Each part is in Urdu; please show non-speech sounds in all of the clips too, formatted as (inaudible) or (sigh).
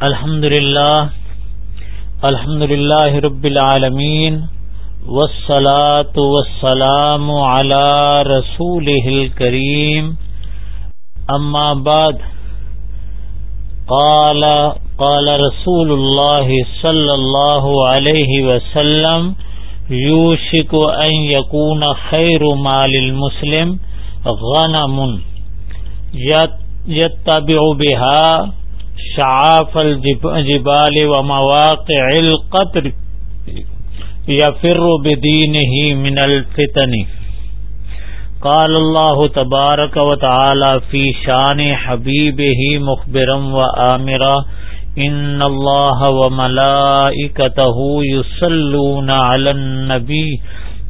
الحمد للہ الحمد للہ رب العالمین، والصلاة والسلام على رسوله الكريم اما بعد، قال قال رسول الله صلى الله عليه وسلم يوشك أن يكون خير مال المسلم غنم يتبع بها شعاف الجبال ومواقع القطر يفر بدينه من الفتن. قال الله تبارك وتعالى في شان حبيبه مخبرا وآمرا إن الله وملائكته يصلون على النبي.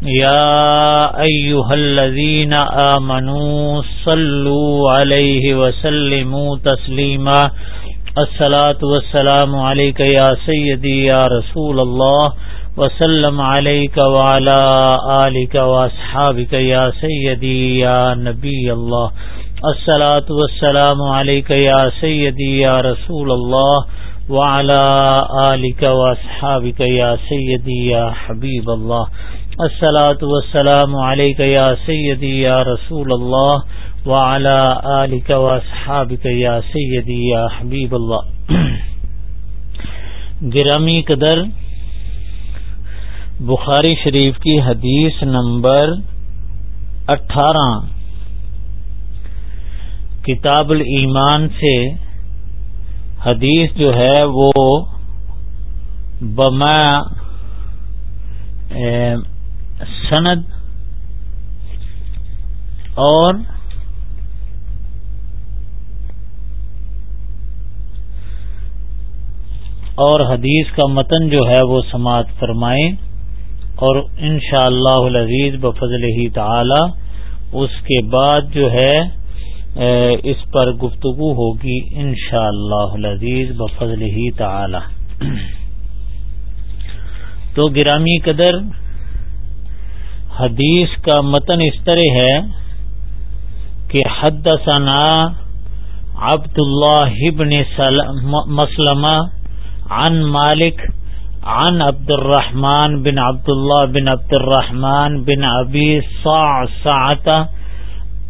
يا أيها الذين آمنوا صلوا عليه وسلموا تسليما. الصلاة والسلام عليك يا سيدي يا رسول الله، وسلم عليك وعلى آلك وأصحابك يا سيدي يا نبي الله. الصلاة والسلام عليك يا سيدي يا رسول الله، وعلى آلك وأصحابك يا سيدي يا حبيب الله. الصلاة والسلام عليك يا سيدي يا رسول الله وعلى آلك وأصحابك يا سيدي يا حبيب الله. (clears throat) گرامی قدر، بخاری شریف کی حدیث نمبر اٹھارہ۔ کتاب الایمان سے حدیث جو ہے وہ بما سند اور اور حدیث کا متن جو ہے وہ سماعت فرمائیں اور ان شاء اللہ عزیز بفضل ہی تعالی اس کے بعد جو ہے اس پر گفتگو ہوگی ان شاء اللہ عزیز بفضل ہی تعالی۔ (clears throat) تو گرامی قدر، حدیث کا متن اس طرح ہے کہ حد ثنا عبد اللہ مسلمہ عن مالک، عن عبد الرحمن بن عبد الله بن عبد الرحمن بن أبي صعصعة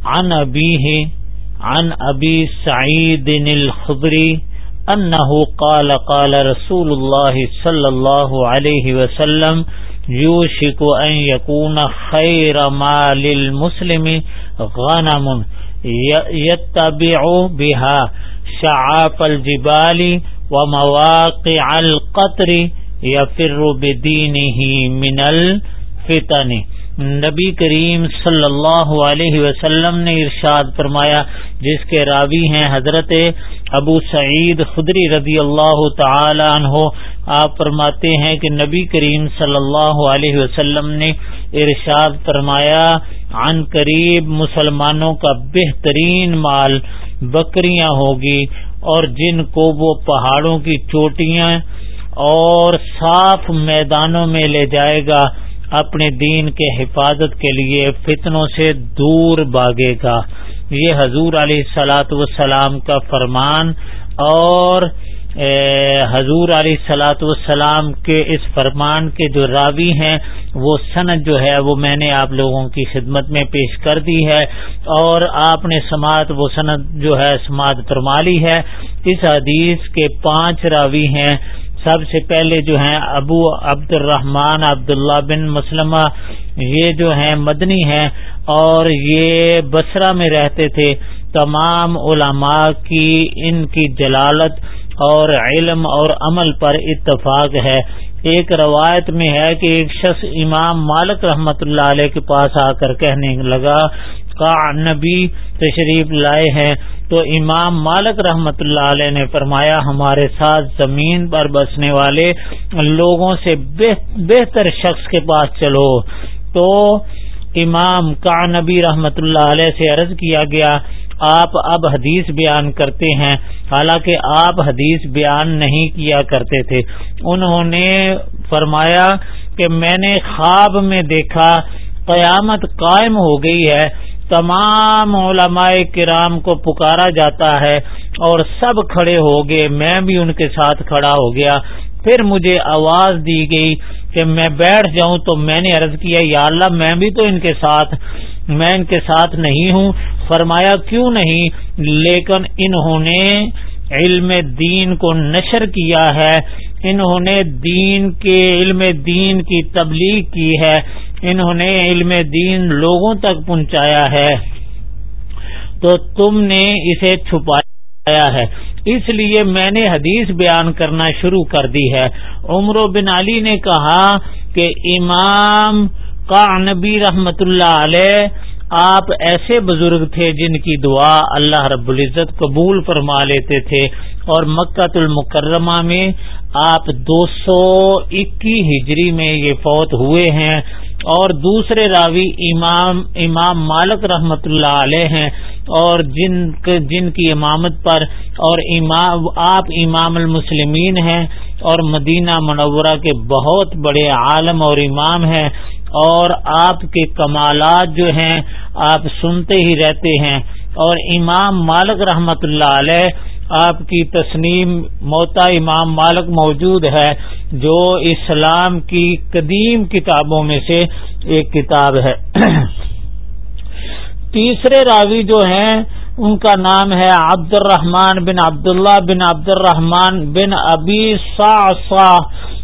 عن أبيه عن أبي سعيد الخضري أنه قال قال رسول الله صلى الله عليه وسلم يوشك أن يكون خير ما للمسلم غنم يتبع بها شعاف الجبال ومواقع القطر یا فر بدین ہی من الفتن۔ نبی کریم صلی اللہ علیہ وسلم نے ارشاد فرمایا، جس کے راوی ہیں حضرت ابو سعید خدری رضی اللہ تعالی عنہ، آپ فرماتے ہیں کہ نبی کریم صلی اللہ علیہ وسلم نے ارشاد فرمایا، عن قریب مسلمانوں کا بہترین مال بکریاں ہوگی اور جن کو وہ پہاڑوں کی چوٹیاں اور صاف میدانوں میں لے جائے گا، اپنے دین کے حفاظت کے لیے فتنوں سے دور بھاگے گا۔ یہ حضور علیہ سلاۃ وسلام کا فرمان اور حضور علیہ سلاۃ والسلام کے اس فرمان کے جو راوی ہیں، وہ صنعت جو ہے، وہ میں نے آپ لوگوں کی خدمت میں پیش کر دی ہے اور آپ نے سماعت، وہ صنعت جو ہے، سماعت فرمالی ہے۔ اس حدیث کے پانچ راوی ہیں۔ سب سے پہلے جو ہیں، ابو عبد الرحمان عبداللہ بن مسلمہ، یہ جو ہیں، مدنی ہیں اور یہ بسرا میں رہتے تھے۔ تمام علماء کی ان کی جلالت اور علم اور عمل پر اتفاق ہے۔ ایک روایت میں ہے کہ ایک شخص امام مالک رحمت اللہ علیہ کے پاس آ کر کہنے لگا، کا نبی تشریف لائے ہیں؟ تو امام مالک رحمت اللہ علیہ نے فرمایا، ہمارے ساتھ زمین پر بسنے والے لوگوں سے بہتر شخص کے پاس چلو۔ تو امام کا نبی رحمت اللہ علیہ سے عرض کیا گیا آپ اب حدیث بیان کرتے ہیں۔ حالانکہ آپ حدیث بیان نہیں کیا کرتے تھے۔ انہوں نے فرمایا کہ میں نے خواب میں دیکھا، قیامت قائم ہو گئی ہے۔ تمام علماء کرام کو پکارا جاتا ہے اور سب کھڑے ہو گئے، میں بھی ان کے ساتھ کھڑا ہو گیا۔ پھر مجھے آواز دی گئی کہ میں بیٹھ جاؤں تو میں نے عرض کیا، یا اللہ، میں بھی تو ان کے ساتھ، میں ان کے ساتھ نہیں ہوں۔ فرمایا، کیوں نہیں؟ لیکن انہوں نے علم دین کو نشر کیا ہے۔ انہوں نے دین کے علم دین کی تبلیغ کی ہے۔ انہوں نے علم دین لوگوں تک پہنچایا ہے۔ تو تم نے اسے چھپایا ہے۔ اس لیے میں نے حدیث بیان کرنا شروع کر دی ہے۔ عمر بن علی نے کہا کہ امام کا نبی رحمت اللہ علیہ، آپ ایسے بزرگ تھے جن کی دعا اللہ رب العزت قبول فرما لیتے تھے۔ اور مکہ المکرمہ میں آپ دو سو اکی ہجری میں یہ فوت ہوئے ہیں۔ اور دوسرے راوی امام امام مالک رحمت اللہ علیہ ہیں اور جن جن کی امامت پر اور امام آپ امام المسلمین ہیں اور مدینہ منورہ کے بہت بڑے عالم اور امام ہیں اور آپ کے کمالات جو ہیں آپ سنتے ہی رہتے ہیں اور امام مالک رحمت اللہ علیہ آپ کی تسنیم موتا امام مالک موجود ہے جو اسلام کی قدیم کتابوں میں سے ایک کتاب ہے۔ (clears throat) تیسرے راوی جو ہیں، ان کا نام ہے عبد الرحمان بن عبداللہ بن عبد الرحمان بن ابی سا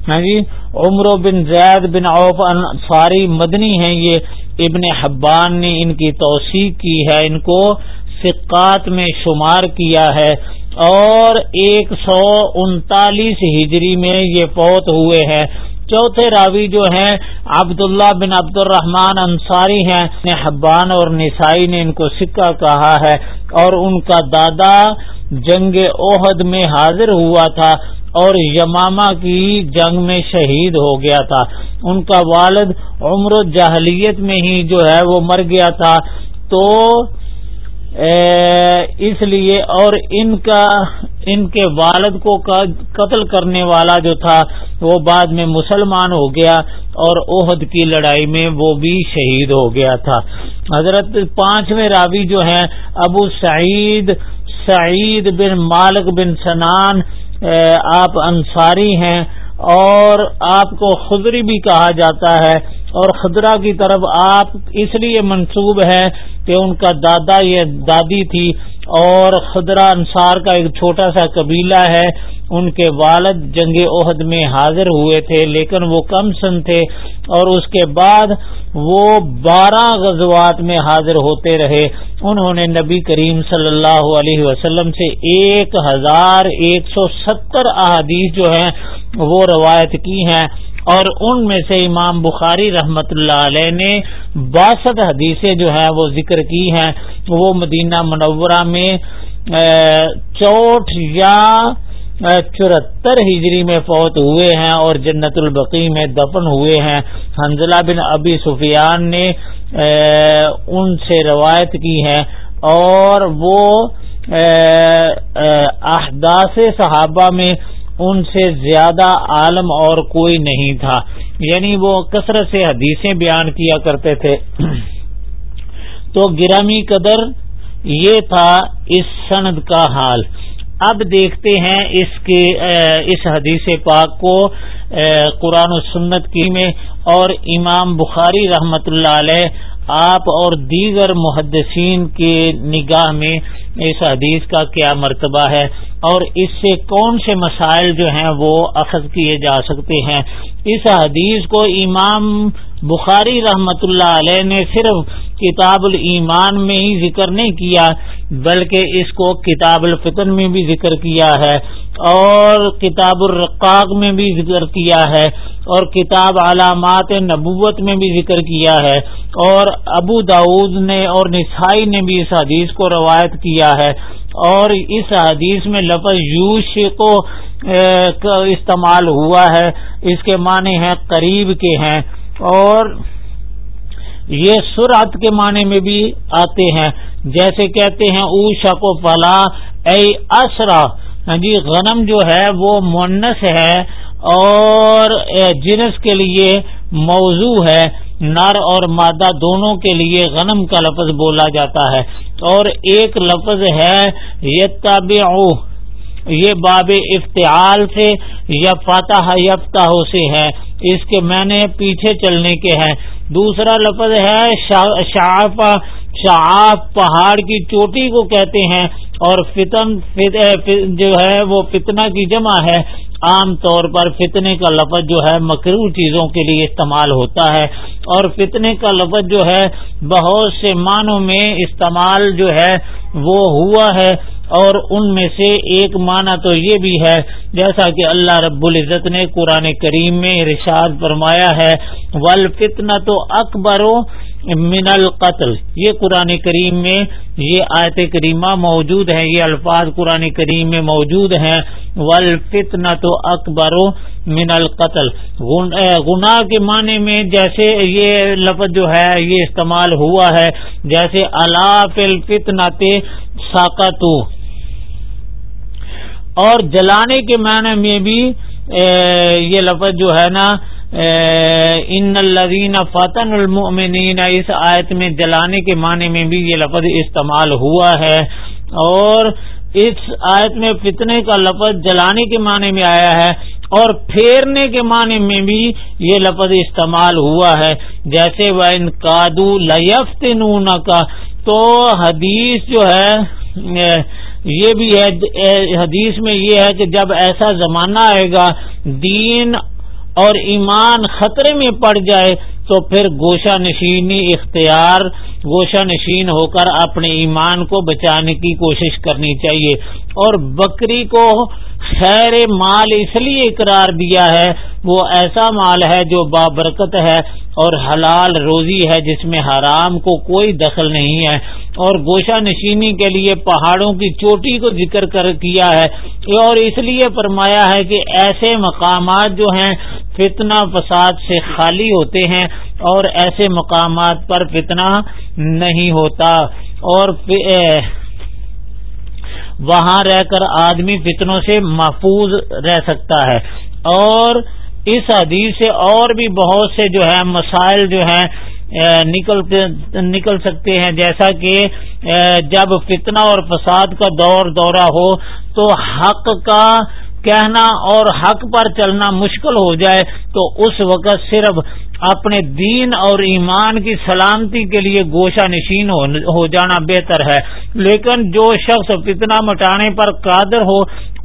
ہاں جی عمر بن زید بن اوف انصاری مدنی ہیں یہ۔ ابن حبان نے ان کی توثیق کی ہے، ان کو سکات میں شمار کیا ہے۔ اور ایک سو انتالیس ہجری میں یہ فوت ہوئے ہیں۔ چوتھے راوی جو ہیں، عبداللہ بن عبد الرحمان انصاری ہیں۔ حبان اور نسائی نے ان کو سکہ کہا ہے اور ان کا دادا جنگ عہد میں حاضر ہوا تھا اور یمامہ کی جنگ میں شہید ہو گیا تھا۔ ان کا والد عمر جاہلیت میں ہی جو ہے وہ مر گیا تھا۔ تو اس لیے اور ان کا، ان کے والد کو قتل کرنے والا جو تھا، وہ بعد میں مسلمان ہو گیا اور عہد کی لڑائی میں وہ بھی شہید ہو گیا تھا۔ حضرت پانچویں راوی جو ہیں، ابو سعید سعید بن مالک بن سنان آپ انصاری ہیں اور آپ کو خدری بھی کہا جاتا ہے اور خدرہ کی طرف آپ اس لیے منسوب ہے کہ ان کا دادا یہ دادی تھی اور خدرہ انصار کا ایک چھوٹا سا قبیلہ ہے، ان کے والد جنگ عہد میں حاضر ہوئے تھے، لیکن وہ کم سن تھے اور اس کے بعد وہ بارہ غزوات میں حاضر ہوتے رہے۔ انہوں نے نبی کریم صلی اللہ علیہ وسلم سے ایک ہزار ایک سو ستر احادیث جو ہیں وہ روایت کی ہیں۔ اور ان میں سے امام بخاری رحمت اللہ علیہ نے باسط حدیثیں جو ہیں وہ ذکر کی ہیں۔ وہ مدینہ منورہ میں چوٹ یا چورہتر ہجری میں فوت ہوئے ہیں اور جنت البقی میں دفن ہوئے ہیں۔ حنزلہ بن ابی سفیان نے ان سے روایت کی ہے۔ اور وہ احداث صحابہ میں ان سے زیادہ عالم اور کوئی نہیں تھا۔ یعنی وہ کثرت سے حدیثیں بیان کیا کرتے تھے۔ تو گرامی قدر یہ تھا اس سند کا حال۔ اب دیکھتے ہیں اس کے، اس حدیث پاک کو قرآن و سنت کی میں۔ اور امام بخاری رحمت اللہ علیہ آپ اور دیگر محدثین کے نگاہ میں اس حدیث کا کیا مرتبہ ہے اور اس سے کون سے مسائل جو ہیں وہ اخذ کیے جا سکتے ہیں؟ اس حدیث کو امام بخاری رحمت اللہ علیہ نے صرف کتاب الایمان میں ہی ذکر نہیں کیا، بلکہ اس کو کتاب الفتن میں بھی ذکر کیا ہے اور کتاب الرقاق میں بھی ذکر کیا ہے اور کتاب علامات نبوت میں بھی ذکر کیا ہے اور ابو داود نے اور نسائی نے بھی اس حدیث کو روایت کیا ہے۔ اور اس حدیث میں لفظ یوش کو استعمال ہوا ہے۔ اس کے معنی ہیں قریب کے ہیں۔ اور یہ سرعت کے معنی میں بھی آتے ہیں۔ جیسے کہتے ہیں اوشا کو، فلا، اے اسرا ہاں جی غنم جو ہے وہ مونس ہے۔ اور جنس کے لیے موضوع ہے، نر اور مادہ دونوں کے لیے غنم کا لفظ بولا جاتا ہے۔ اور ایک لفظ ہے یہ باب افتعال سے، یا فاتح یفتح سے ہے۔ اس کے میں نے پیچھے چلنے کے ہیں۔ دوسرا لفظ ہے شاف شعاف، پہاڑ کی چوٹی کو کہتے ہیں۔ اور فتن جو ہے، وہ فتنہ کی جمع ہے۔ عام طور پر فتنے کا لفظ جو ہے مکرو چیزوں کے لیے استعمال ہوتا ہے اور فتنے کا لفظ جو ہے بہت سے معنوں میں استعمال جو ہے وہ ہوا ہے اور ان میں سے ایک معنی تو یہ بھی ہے، جیسا کہ اللہ رب العزت نے قرآن کریم میں ارشاد فرمایا ہے ول فتنا تو اکبر من القتل۔ یہ قرآن کریم میں یہ آیت کریمہ موجود ہے یہ الفاظ قرآن کریم میں موجود ہیں۔ ول فتنا تو اکبر من القتل۔ گناہ کے معنی میں جیسے یہ لفظ جو ہے، یہ استعمال ہوا ہے، جیسے اللہ فل فتنا ساکتو اور جلانے کے معنی میں بھی یہ لفظ جو ہے نا ان الذین فتن المؤمنین، اس آیت میں جلانے کے معنی میں بھی یہ لفظ استعمال ہوا ہے۔ اور اس آیت میں فتنے کا لفظ جلانے کے معنی میں آیا ہے اور پھیرنے کے معنی میں بھی یہ لفظ استعمال ہوا ہے۔ جیسے وہ ان کادو لفت کا تو حدیث جو ہے، یہ بھی ہے، حدیث میں یہ ہے کہ جب ایسا زمانہ آئے گا، دین اور ایمان خطرے میں پڑ جائے تو پھر گوشہ نشینی اختیار گوشہ نشین ہو کر اپنے ایمان کو بچانے کی کوشش کرنی چاہیے۔ اور بکری کو خیر مال اس لیے اقرار دیا ہے، وہ ایسا مال ہے جو بابرکت ہے اور حلال روزی ہے جس میں حرام کو کوئی دخل نہیں ہے۔ اور گوشہ نشینی کے لیے پہاڑوں کی چوٹی کو ذکر کر کیا ہے۔ اور اس لیے فرمایا ہے کہ ایسے مقامات جو ہیں، فتنہ فساد سے خالی ہوتے ہیں۔ اور ایسے مقامات پر فتنہ نہیں ہوتا اور وہاں رہ کر آدمی فتنوں سے محفوظ رہ سکتا ہے۔ اور اس حدیث سے اور بھی بہت سے جو ہے مسائل جو ہیں نکل نکل سکتے ہیں۔ جیسا کہ جب فتنہ اور فساد کا دور، دورہ ہو تو حق کا کہنا اور حق پر چلنا مشکل ہو جائے تو اس وقت صرف اپنے دین اور ایمان کی سلامتی کے لیے گوشہ نشین ہو جانا بہتر ہے۔ لیکن جو شخص فتنہ مٹانے پر قادر ہو،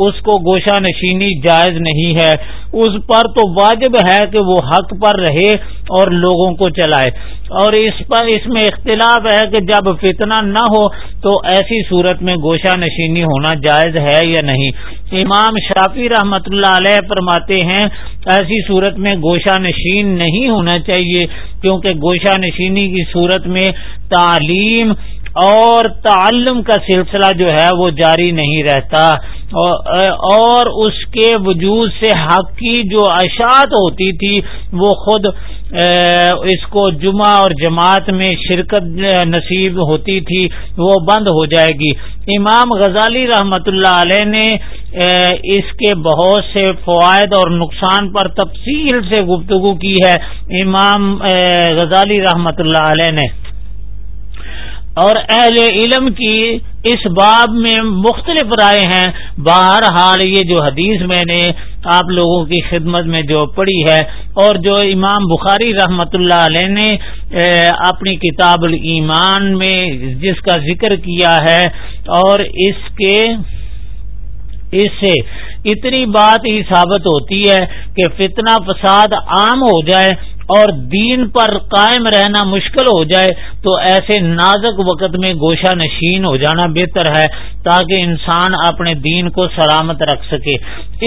اس کو گوشہ نشینی جائز نہیں ہے۔ اس پر تو واجب ہے کہ وہ حق پر رہے اور لوگوں کو چلائے۔ اور اس پر اس میں اختلاف ہے کہ جب فتنہ نہ ہو تو ایسی صورت میں گوشہ نشینی ہونا جائز ہے یا نہیں۔ امام شافی رحمت اللہ علیہ فرماتے ہیں، ایسی صورت میں گوشہ نشین نہیں ہونا چاہیے، کیونکہ گوشہ نشینی کی صورت میں تعلیم اور تعلم کا سلسلہ جو ہے وہ جاری نہیں رہتا۔ اور اس کے وجود سے حق کی جو اشاعت ہوتی تھی، وہ خود اس کو جمعہ اور جماعت میں شرکت نصیب ہوتی تھی، وہ بند ہو جائے گی۔ امام غزالی رحمت اللہ علیہ نے اس کے بہت سے فوائد اور نقصان پر تفصیل سے گفتگو کی ہے۔ امام غزالی رحمت اللہ علیہ نے۔ اور اہل علم کی اس باب میں مختلف رائے ہیں۔ بہرحال یہ جو حدیث میں نے آپ لوگوں کی خدمت میں جو پڑھی ہے اور جو امام بخاری رحمت اللہ علیہ نے اپنی کتاب الایمان میں جس کا ذکر کیا ہے اور اس کے اس سے اتنی بات ہی ثابت ہوتی ہے کہ فتنہ فساد عام ہو جائے اور دین پر قائم رہنا مشکل ہو جائے تو ایسے نازک وقت میں گوشہ نشین ہو جانا بہتر ہے تاکہ انسان اپنے دین کو سلامت رکھ سکے۔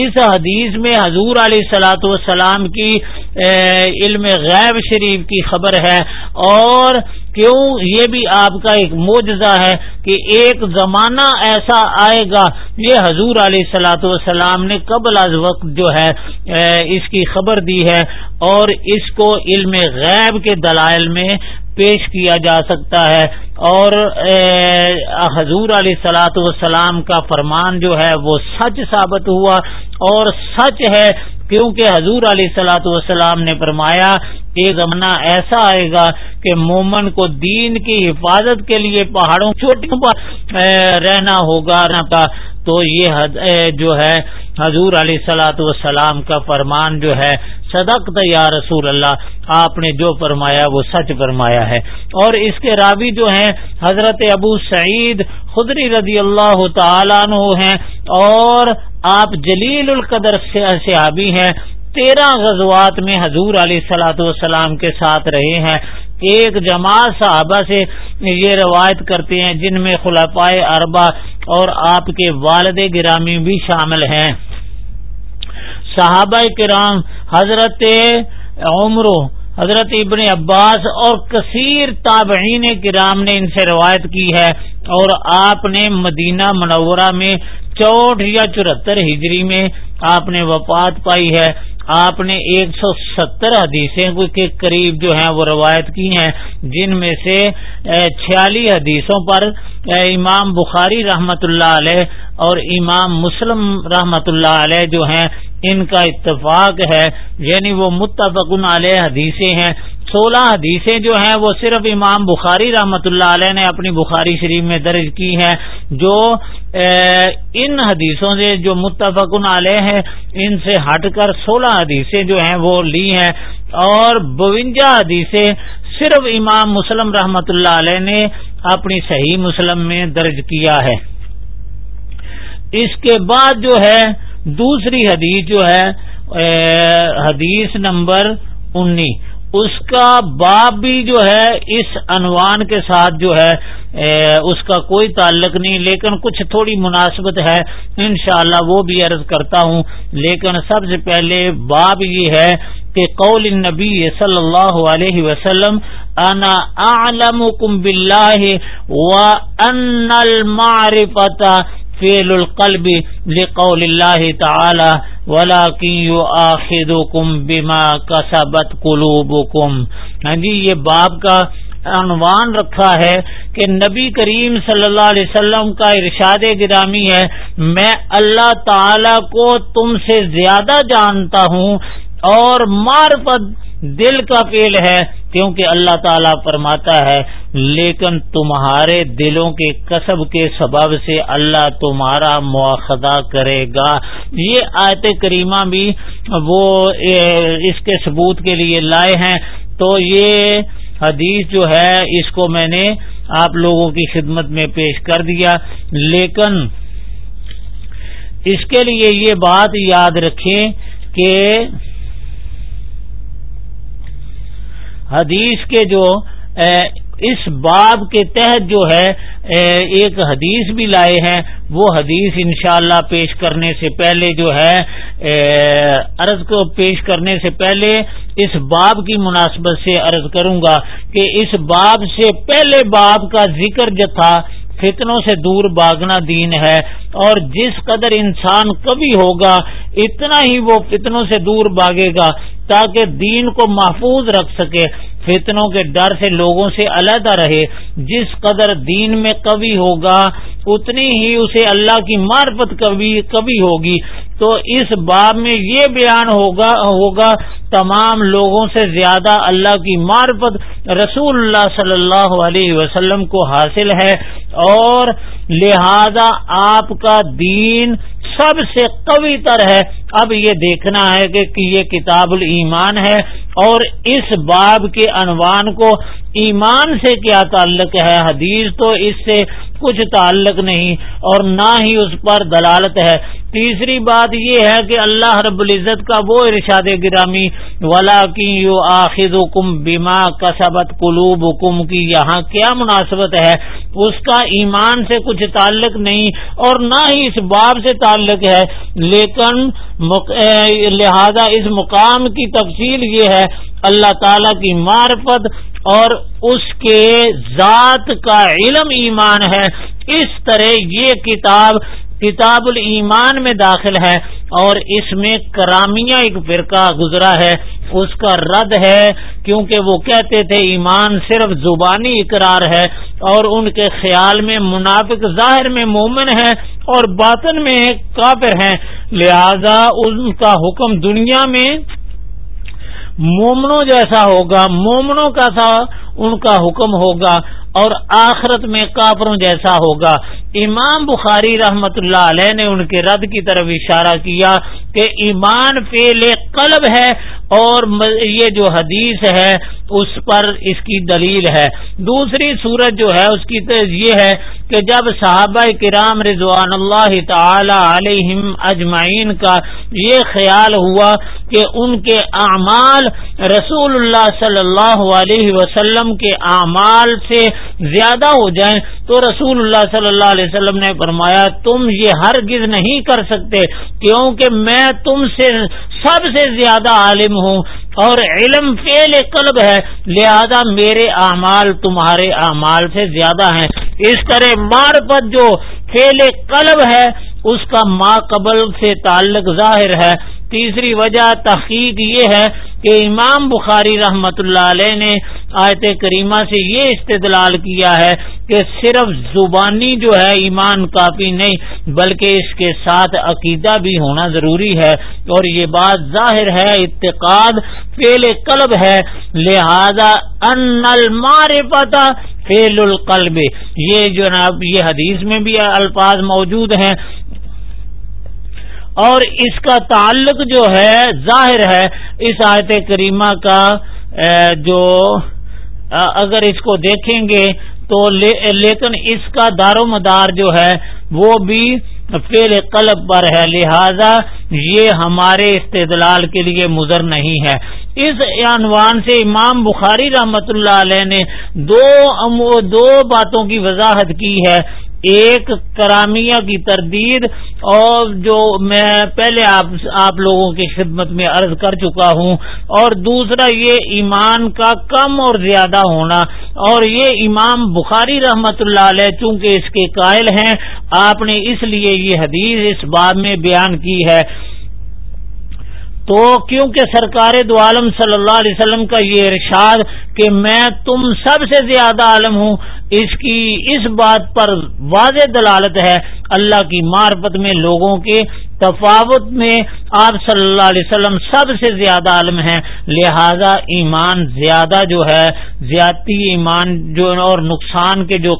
اس حدیث میں حضور علیہ سلاۃ والسلام کی علم غیب شریف کی خبر ہے اور کیوں یہ بھی آپ کا ایک معجزہ ہے کہ ایک زمانہ ایسا آئے گا، یہ حضور علیہ سلاۃ والسلام نے قبل از وقت جو ہے اس کی خبر دی ہے اور اس کو علم غیب کے دلائل میں پیش کیا جا سکتا ہے اور حضور علیہ سلاۃ والسلام کا فرمان جو ہے وہ سچ ثابت ہوا اور سچ ہے کیونکہ حضور علیہ سلاۃ والسلام نے فرمایا ایک زمانہ ایسا آئے گا کہ مومن کو دین کی حفاظت کے لیے پہاڑوں، چوٹیوں پر رہنا ہوگا تو یہ جو ہے، حضور علیہ سلاۃ والسلام کا فرمان جو ہے صدق یا رسول اللہ، آپ نے جو فرمایا وہ سچ فرمایا ہے۔ اور اس کے راوی جو ہیں، حضرت ابو سعید خدری رضی اللہ تعالیٰ عنہ ہیں۔ اور آپ جلیل القدر صحابی ہیں۔ تیرہ غزوات میں حضور علیہ سلاۃ والسلام کے ساتھ رہے ہیں۔ ایک جماعت صحابہ سے یہ روایت کرتے ہیں، جن میں خلفائے اربا اور آپ کے والد گرامی بھی شامل ہیں۔ صحابہ کرام حضرت عمر، حضرت ابن عباس اور کثیر تابعین کرام نے ان سے روایت کی ہے اور آپ نے مدینہ منورہ میں چوٹ یا چورہتر ہجری میں آپ نے وفات پائی ہے۔ آپ نے ایک سو ستر حدیثیں کے قریب جو ہیں وہ روایت کی ہیں۔ جن میں سے چھیالیس حدیثوں پر امام بخاری رحمت اللہ علیہ اور امام مسلم رحمت اللہ علیہ جو ہیں، ان کا اتفاق ہے۔ یعنی وہ متفقن علیہ حدیثیں ہیں۔ سولہ حدیثیں جو ہیں وہ صرف امام بخاری رحمت اللہ علیہ نے اپنی بخاری شریف میں درج کی ہیں جو ان حدیثوں سے جو متفقن علیہ ہیں، ان سے ہٹ کر سولہ حدیثیں جو ہیں وہ لی ہیں۔ اور بونجا حدیثیں صرف امام مسلم رحمت اللہ علیہ نے اپنی صحیح مسلم میں درج کیا ہے۔ اس کے بعد جو ہے، دوسری حدیث جو ہے حدیث نمبر انیس۔ اس کا باب بھی جو ہے اس عنوان کے ساتھ جو ہے اس کا کوئی تعلق نہیں، لیکن کچھ تھوڑی مناسبت ہے۔ انشاءاللہ وہ بھی عرض کرتا ہوں۔ لیکن سب سے پہلے باب یہ ہے کہ قول النبی صلی اللہ علیہ وسلم، انا اعلمکم باللہ وان المعرفت فیل القلب لقول اللہ تعالی ولكن يؤاخذكم بما كسبت قلوبكم۔ ہاں جی یہ باب کا عنوان رکھا ہے کہ نبی کریم صلی اللہ علیہ وسلم کا ارشاد گرامی ہے، میں اللہ تعالی کو تم سے زیادہ جانتا ہوں اور معرفت دل کا فیل ہے۔ کیونکہ اللہ تعالیٰ فرماتا ہے، لیکن تمہارے دلوں کے کسب کے سبب سے اللہ تمہارا مواخذہ کرے گا۔ یہ آیت کریمہ بھی وہ اس کے ثبوت کے لیے لائے ہیں۔ تو یہ حدیث جو ہے، اس کو میں نے آپ لوگوں کی خدمت میں پیش کر دیا۔ لیکن اس کے لیے یہ بات یاد رکھیں کہ حدیث کے جو اس باب کے تحت جو ہے ایک حدیث بھی لائے ہیں۔ وہ حدیث انشاءاللہ پیش کرنے سے پہلے جو ہے عرض کو پیش کرنے سے پہلے اس باب کی مناسبت سے عرض کروں گا کہ اس باب سے پہلے باب کا ذکر جو تھا فتنوں سے دور باغنا دین ہے اور جس قدر انسان کبھی ہوگا، اتنا ہی وہ فتنوں سے دور باغے گا تاکہ دین کو محفوظ رکھ سکے۔ فتنوں کے ڈر سے لوگوں سے علیحدہ رہے۔ جس قدر دین میں کبھی ہوگا، اتنی ہی اسے اللہ کی معرفت کبھی کبھی ہوگی۔ تو اس باب میں یہ بیان ہوگا ہوگا، تمام لوگوں سے زیادہ اللہ کی معرفت رسول اللہ صلی اللہ علیہ وسلم کو حاصل ہے۔ اور لہذا آپ کا دین سب سے قوی تر ہے۔ اب یہ دیکھنا ہے کہ یہ کتاب الایمان ہے اور اس باب کے عنوان کو ایمان سے کیا تعلق ہے حدیث تو اس سے کچھ تعلق نہیں اور نہ ہی اس پر دلالت ہے۔ تیسری بات یہ ہے کہ اللہ رب العزت کا وہ ارشاد گرامی ولا کی یو آخر حکم بیما کسبت قلوب حکم کی یہاں کیا مناسبت ہے۔ اس کا ایمان سے کچھ تعلق نہیں اور نہ ہی اس باب سے تعلق ہے۔ لیکن لہذا اس مقام کی تفصیل یہ ہے، اللہ تعالی کی معرفت اور اس کے ذات کا علم ایمان ہے۔ اس طرح یہ کتاب کتاب الایمان میں داخل ہے اور اس میں کرامیہ ایک فرقہ گزرا ہے۔ اس کا رد ہے کیونکہ وہ کہتے تھے ایمان صرف زبانی اقرار ہے اور ان کے خیال میں منافق ظاہر میں مومن ہے اور باطن میں کافر ہیں۔ لہذا ان کا حکم دنیا میں مومنوں جیسا ہوگا، مومنوں کا سا ان کا حکم ہوگا اور آخرت میں کافروں جیسا ہوگا۔ امام بخاری رحمت اللہ علیہ نے ان کے رد کی طرف اشارہ کیا کہ ایمان فیل قلب ہے اور یہ جو حدیث ہے، اس پر اس کی دلیل ہے۔ دوسری صورت جو ہے، اس کی یہ ہے کہ جب صحابہ کرام رضوان اللہ تعالی علیہم اجمعین کا یہ خیال ہوا کہ ان کے اعمال رسول اللہ صلی اللہ علیہ وسلم کے اعمال سے زیادہ ہو جائیں تو رسول اللہ صلی اللہ علیہ وسلم نے فرمایا، تم یہ ہرگز نہیں کر سکتے، کیونکہ میں تم سے سب سے زیادہ عالم ہوں اور علم فیل قلب ہے، لہذا میرے اعمال تمہارے اعمال سے زیادہ ہیں۔ اس طرح مارپت جو فیل قلب ہے، اس کا ماں قبل سے تعلق ظاہر ہے۔ تیسری وجہ تحقیق یہ ہے کہ امام بخاری رحمت اللہ علیہ نے آیت کریمہ سے یہ استدلال کیا ہے کہ صرف زبانی جو ہے ایمان کافی نہیں، بلکہ اس کے ساتھ عقیدہ بھی ہونا ضروری ہے۔ اور یہ بات ظاہر ہے اتقاد فیل قلب ہے۔ لہذا ان پتا فیل القلب۔ یہ جناب، یہ حدیث میں بھی الفاظ موجود ہیں۔ اور اس کا تعلق جو ہے، ظاہر ہے، اس آیت کریمہ کا جو اگر اس کو دیکھیں گے تو لیکن اس کا دار و مدار جو ہے، وہ بھی فیل قلب پر ہے۔ لہذا یہ ہمارے استدلال کے لیے مضر نہیں ہے۔ اس عنوان سے امام بخاری رحمت اللہ علیہ نے دو دو باتوں کی وضاحت کی ہے۔ ایک کرامیہ کی تردید اور جو میں پہلے آپ آپ لوگوں کی خدمت میں عرض کر چکا ہوں اور دوسرا یہ ایمان کا کم اور زیادہ ہونا اور یہ امام بخاری رحمت اللہ علیہ چونکہ اس کے قائل ہیں، آپ نے اس لیے یہ حدیث اس بات میں بیان کی ہے۔ تو کیونکہ سرکار دو عالم صلی اللہ علیہ وسلم کا یہ ارشاد کہ میں تم سب سے زیادہ عالم ہوں، اس کی اس بات پر واضح دلالت ہے اللہ کی معرفت میں لوگوں کے تفاوت میں آپ صلی اللہ علیہ وسلم سب سے زیادہ عالم ہیں۔ لہذا ایمان زیادہ جو ہے، زیادتی ایمان جو اور نقصان کے جو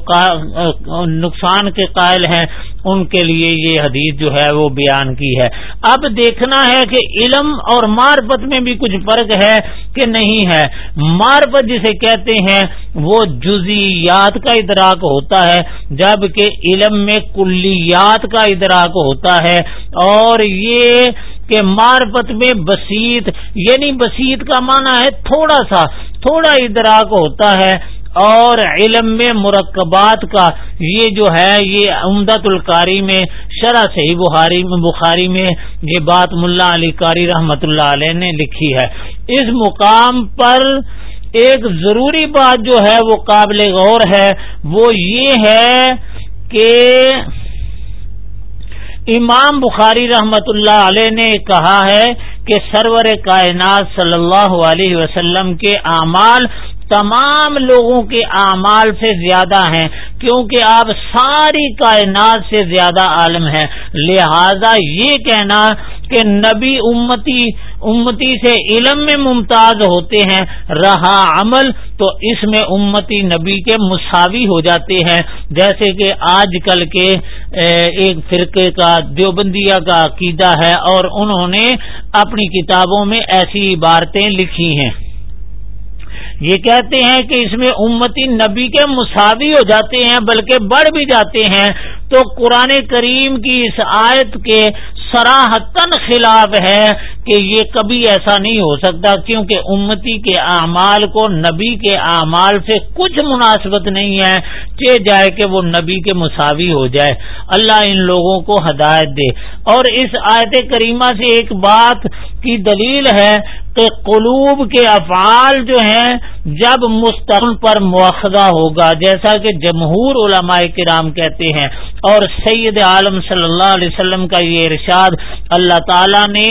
نقصان کے قائل ہیں ان کے لیے یہ حدیث جو ہے وہ بیان کی ہے۔ اب دیکھنا ہے کہ علم اور مارفت میں بھی کچھ فرق ہے کہ نہیں ہے۔ مارفت جسے کہتے ہیں وہ جزیات کا ادراک ہوتا ہے، جبکہ علم میں کلیات کا ادراک ہوتا ہے۔ اور یہ کہ مارفت میں بسیط یعنی بسیط کا معنی ہے تھوڑا سا، تھوڑا ادراک ہوتا ہے۔ اور علم میں مرکبات کا یہ جو ہے یہ امدت القاری میں شرح صحیح بخاری بخاری میں یہ بات ملا علی قاری رحمت اللہ علیہ نے لکھی ہے۔ اس مقام پر ایک ضروری بات جو ہے وہ قابل غور ہے، وہ یہ ہے کہ امام بخاری رحمت اللہ علیہ نے کہا ہے کہ سرور کائنات صلی اللہ علیہ وسلم کے اعمال تمام لوگوں کے اعمال سے زیادہ ہیں، کیونکہ آپ ساری کائنات سے زیادہ عالم ہیں۔ لہذا یہ کہنا کہ نبی امتی امتی سے علم میں ممتاز ہوتے ہیں، رہا عمل تو اس میں امتی نبی کے مساوی ہو جاتے ہیں۔ جیسے کہ آج کل کے ایک فرقے کا، دیوبندیہ کا عقیدہ ہے اور انہوں نے اپنی کتابوں میں ایسی عبارتیں لکھی ہیں۔ یہ کہتے ہیں کہ اس میں امتی نبی کے مساوی ہو جاتے ہیں بلکہ بڑھ بھی جاتے ہیں، تو قرآن کریم کی اس آیت کے سراہتن خلاف ہے کہ یہ کبھی ایسا نہیں ہو سکتا کیونکہ امتی کے اعمال کو نبی کے اعمال سے کچھ مناسبت نہیں ہے چہ جائے کہ وہ نبی کے مساوی ہو جائے۔ اللہ ان لوگوں کو ہدایت دے۔ اور اس آیت کریمہ سے ایک بات کی دلیل ہے کہ قلوب کے افعال جو ہیں جب مستقل پر مواخذہ ہوگا، جیسا کہ جمہور علماء کرام کہتے ہیں، اور سید عالم صلی اللہ علیہ وسلم کا یہ ارشاد، اللہ تعالی نے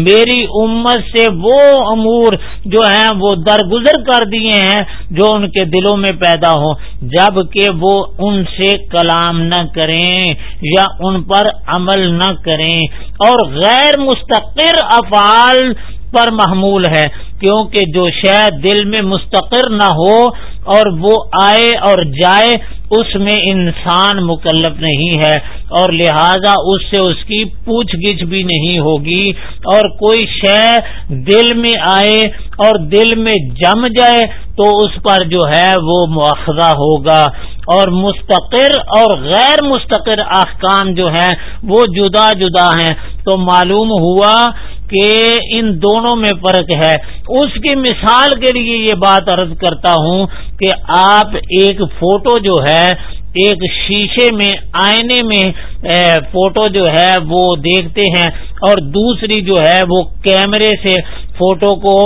میری امت سے وہ امور جو ہیں وہ درگزر کر دیے ہیں جو ان کے دلوں میں پیدا ہوں، جبکہ وہ ان سے کلام نہ کریں یا ان پر عمل نہ کریں۔ اور غیر مستقر افعال پر محمول ہے، کیونکہ جو شے دل میں مستقر نہ ہو اور وہ آئے اور جائے، اس میں انسان مکلف نہیں ہے۔ اور لہذا اس سے اس کی پوچھ گچھ بھی نہیں ہوگی۔ اور کوئی شے دل میں آئے اور دل میں جم جائے، تو اس پر جو ہے وہ مواخذہ ہوگا۔ اور مستقر اور غیر مستقر احکام جو ہیں، وہ جدا جدا ہیں۔ تو معلوم ہوا کہ ان دونوں میں فرق ہے۔ اس کی مثال کے لیے یہ بات عرض کرتا ہوں کہ آپ ایک فوٹو جو ہے، ایک شیشے میں، آئینے میں فوٹو جو ہے وہ دیکھتے ہیں اور دوسری جو ہے وہ کیمرے سے فوٹو کو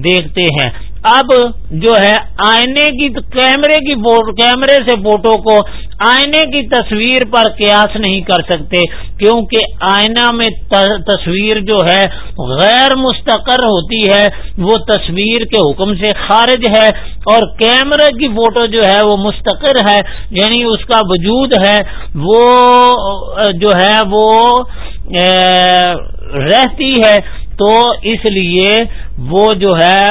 دیکھتے ہیں۔ اب جو ہے آئینے کی کیمرے کی کیمرے سے فوٹو کو آئینے کی تصویر پر قیاس نہیں کر سکتے، کیونکہ آئینہ میں تصویر جو ہے غیر مستقر ہوتی ہے، وہ تصویر کے حکم سے خارج ہے اور کیمرے کی فوٹو جو ہے وہ مستقر ہے یعنی اس کا وجود ہے، وہ جو ہے وہ رہتی ہے۔ تو اس لیے وہ جو ہے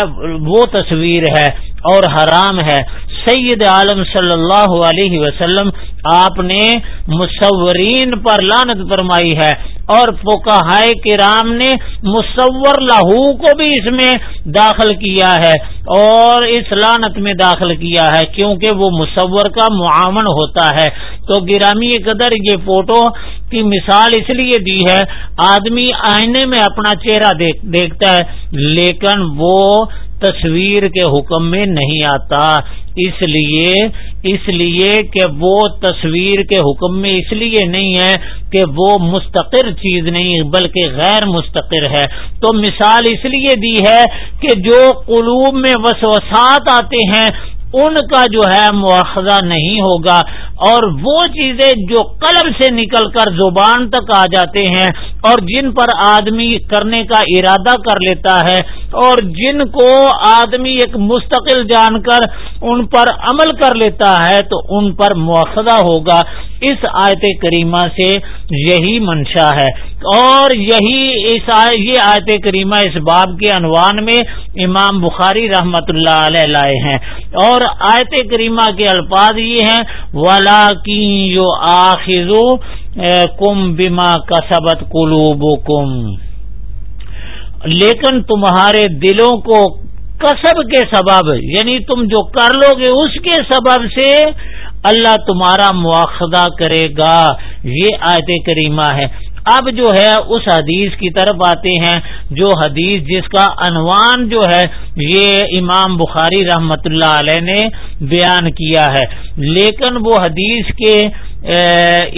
وہ تصویر ہے اور حرام ہے سید عالم صلی اللہ علیہ وسلم، آپ نے مصورین پر لانت فرمائی ہے اور فکہ کرام نے مصور لہو کو بھی اس میں داخل کیا ہے اور اس لانت میں داخل کیا ہے کیونکہ وہ مصور کا معاون ہوتا ہے۔ تو گرامی قدر یہ فوٹو کی مثال اس لیے دی ہے، آدمی آئینے میں اپنا چہرہ دیکھتا ہے، لیکن وہ تصویر کے حکم میں نہیں آتا۔ اس لیے اس لیے کہ وہ تصویر کے حکم میں اس لیے نہیں ہے کہ وہ مستقر چیز نہیں، بلکہ غیر مستقر ہے۔ تو مثال اس لیے دی ہے کہ جو قلوب میں وسوسات آتے ہیں ان کا جو ہے مواخذہ نہیں ہوگا اور وہ چیزیں جو قلب سے نکل کر زبان تک آ جاتے ہیں اور جن پر آدمی کرنے کا ارادہ کر لیتا ہے اور جن کو آدمی ایک مستقل جان کر ان پر عمل کر لیتا ہے تو ان پر مواخذہ ہوگا اس آیت کریمہ سے یہی منشا ہے۔ اور یہی اس یہ آیت کریمہ اس باب کے عنوان میں امام بخاری رحمت اللہ علیہ لائے ہیں۔ اور آیت کریمہ کے الفاظ یہ ہیں ولا کی یو آخو کم بیما کسبت قلوب کم لیکن تمہارے دلوں کو کسب کے سبب یعنی تم جو کر لو گے اس کے سبب سے اللہ تمہارا مواخذہ کرے گا۔ یہ آیت کریمہ ہے۔ اب جو ہے، اس حدیث کی طرف آتے ہیں۔ جو حدیث جس کا عنوان جو ہے، یہ امام بخاری رحمت اللہ علیہ نے بیان کیا ہے۔ لیکن وہ حدیث کے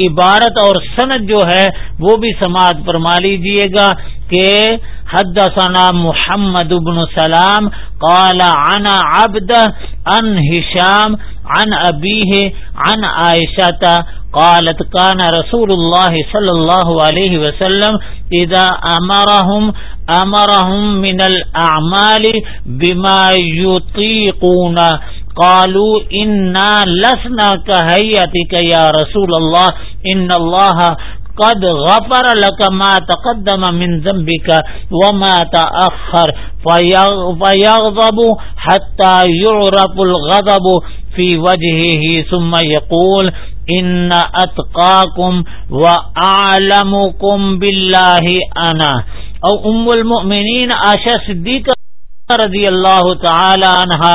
عبارت اور صنعت جو ہے، وہ بھی سماعت فرما لیجیے گا۔ کہ حدثنا محمد بن سلام قال عن عبد ان هشام عن ابيه عن عائشة قالت كان رسول الله صلى الله عليه وسلم اذا امرهم امرهم من الاعمال بما يطيقون قالوا انا لسنا كهيئتك يا رسول الله ان الله قد غفر لك ما تقدم من ذنبك وما تأخر فيغضب حتى يعرف الغضب في وجهه ثم يقول ان اتقاكم واعلمكم بالله انا او ام المؤمنین عائشہ صدیقہ رضی اللہ تعالی عنہ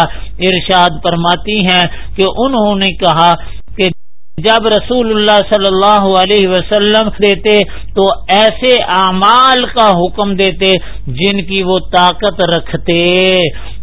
ارشاد فرماتی ہیں کہ انہوں نے کہا کہ جب رسول اللہ صلی اللہ علیہ وسلم دیتے تو ایسے اعمال کا حکم دیتے جن کی وہ طاقت رکھتے۔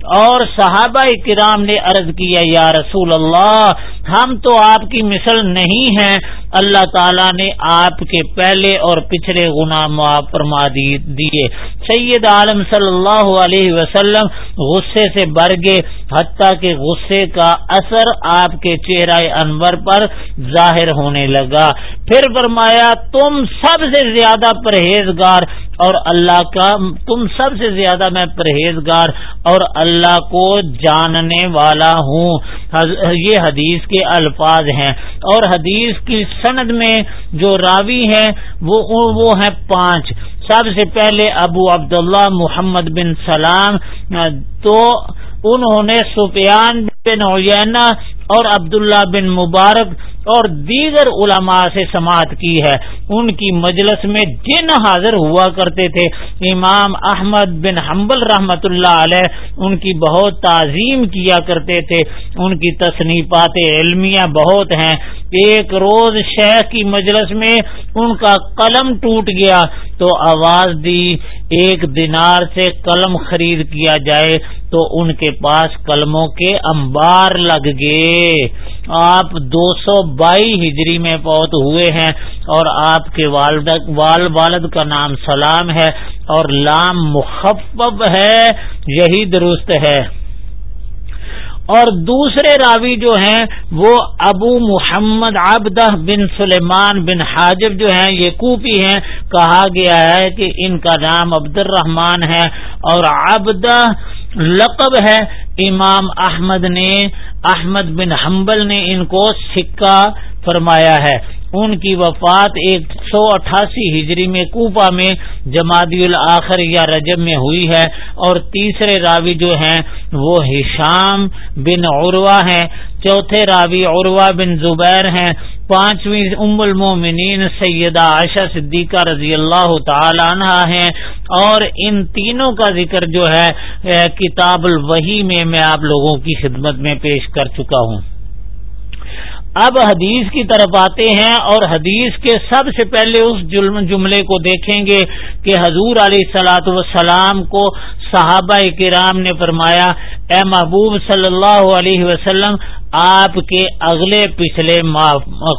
اور صحابہ کرام نے عرض کیا، یا رسول اللہ، ہم تو آپ کی مثل نہیں ہیں۔ اللہ تعالیٰ نے آپ کے پہلے اور پچھلے گنا فرما دیے۔ سید عالم صلی اللہ علیہ وسلم غصے سے بر گئے، حتیٰ کہ غصے کا اثر آپ کے چہرہ انور پر ظاہر ہونے لگا۔ پھر فرمایا، تم سب سے زیادہ پرہیزگار اور اللہ کا تم سب سے زیادہ میں پرہیزگار اور اللہ کو جاننے والا ہوں۔ یہ حدیث کے الفاظ ہیں۔ اور حدیث کی سند میں جو راوی ہے وہ وہ ہیں پانچ۔ سب سے پہلے ابو عبداللہ محمد بن سلام، تو انہوں نے سفیان بن اوینا اور عبداللہ بن مبارک اور دیگر علماء سے سماعت کی ہے۔ ان کی مجلس میں جن حاضر ہوا کرتے تھے، امام احمد بن حنبل رحمت اللہ علیہ، ان کی بہت تعظیم کیا کرتے تھے۔ ان کی تصنیفات علمیہ بہت ہیں۔ ایک روز شیخ کی مجلس میں ان کا قلم ٹوٹ گیا۔ تو آواز دی، ایک دینار سے قلم خرید کیا جائے تو ان کے پاس قلموں کے انبار لگ گئے۔ آپ دو سو بائی ہجری میں پوت ہوئے ہیں اور آپ کے والد والد کا نام سلام ہے اور لام مخفب ہے، یہی درست ہے۔ اور دوسرے راوی جو ہیں، وہ ابو محمد عبدہ بن سلیمان بن حاجب جو ہیں، یہ کوپی ہیں۔ کہا گیا ہے کہ ان کا نام عبد الرحمان ہے اور عبدہ لقب ہے۔ امام احمد نے، احمد بن حنبل نے ان کو سکہ فرمایا ہے۔ ان کی وفات ایک سو اٹھاسی ہجری میں کوپا میں جمادی الآخر یا رجب میں ہوئی ہے۔ اور تیسرے راوی جو ہیں، وہ ہشام بن عروا ہیں۔ چوتھے راوی عروا بن زبیر ہیں۔ پانچویں ام المومنین سیدہ عائشہ صدیقہ رضی اللہ تعالی عنہ ہیں اور ان تینوں کا ذکر جو ہے کتاب الوحی میں میں آپ لوگوں کی خدمت میں پیش کر چکا ہوں۔ اب حدیث کی طرف آتے ہیں اور حدیث کے سب سے پہلے اس جملے کو دیکھیں گے کہ حضور علیہ سلاۃ وسلام کو صحابہ کرام نے فرمایا، اے محبوب صلی اللہ علیہ وسلم، آپ کے اگلے پچھلے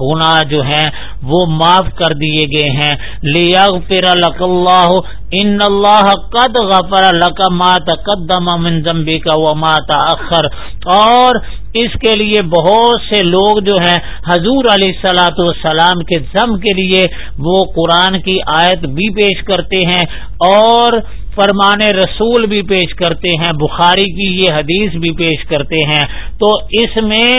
گنا جو ہیں، وہ معاف کر دیے گئے ہیں۔ لیا لک اللہ، ان اللہ قد غفر لک ما تقدم من ذنبی کا وہ اخر اور اس کے لیے بہت سے لوگ جو ہیں، حضور علیہ سلاۃ والسلام کے ضم کے لیے وہ قرآن کی آیت بھی پیش کرتے ہیں۔ اور فرمان رسول بھی پیش کرتے ہیں، بخاری کی یہ حدیث بھی پیش کرتے ہیں۔ تو اس میں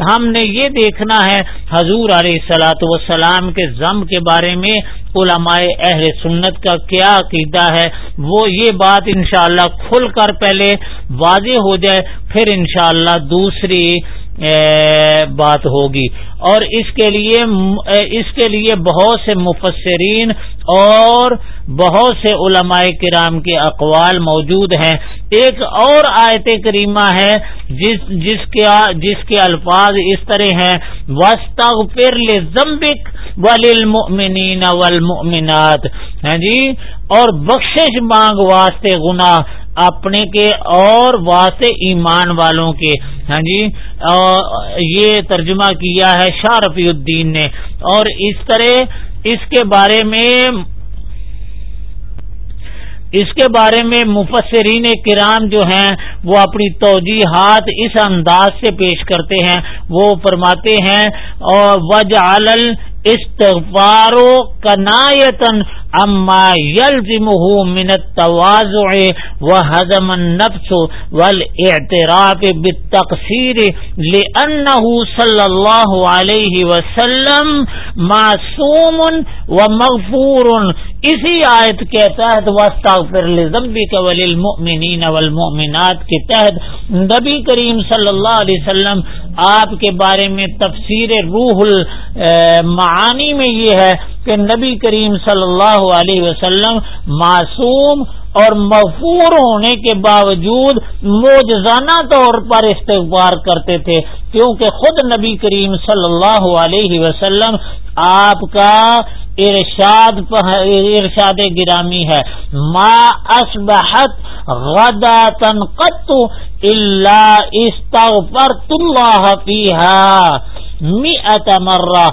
ہم نے یہ دیکھنا ہے، حضور علیہ سلاۃ وسلام کے ضم کے بارے میں علماء اہل سنت کا کیا عقیدہ ہے۔ وہ یہ بات انشاءاللہ کھل کر پہلے واضح ہو جائے، پھر انشاءاللہ دوسری بات ہوگی۔ اور اس کے لیے اس کے لیے بہت سے مفسرین اور بہت سے علماء کرام کے اقوال موجود ہیں۔ ایک اور آیت کریمہ ہے، جس جس کے جس کے الفاظ اس طرح ہیں۔ وسط پھر زمبک وللمؤمنین والمؤمنات۔ ہیں جی؟ اور بخشش مانگ واسطے گناہ۔ اپنے کے اور واسطے ایمان والوں کے۔ ہاں جی؟ یہ ترجمہ کیا ہے شاہ رفیع الدین نے۔ اور اس طرح اس کے بارے میں اس کے بارے میں مفسرین کرام جو ہیں، وہ اپنی توجیحات اس انداز سے پیش کرتے ہیں۔ وہ فرماتے ہیں، اور وج استغفار کنایتن اما يلزمه من التواضع وهدم النفس والاعتراف بالتقصير لأنه صلى الله عليه وسلم معصوم ومغفور اسی آیت کے تحت وستغفر لذنبك وللمؤمنین والمؤمنات کے تحت نبی کریم صلی اللہ علیہ وسلم آپ کے بارے میں تفسیر روح المعانی میں یہ ہے کہ نبی کریم صلی اللہ علیہ وسلم معصوم اور مغفور ہونے کے باوجود موجزانہ طور پر استغبار کرتے تھے، کیونکہ خود نبی کریم صلی اللہ علیہ وسلم آپ کا ارشاد ارشاد گرامی ہے۔ ما اسبحت غدا تنقت اللہ استغفرت اللہ فیہا مئت مرہ۔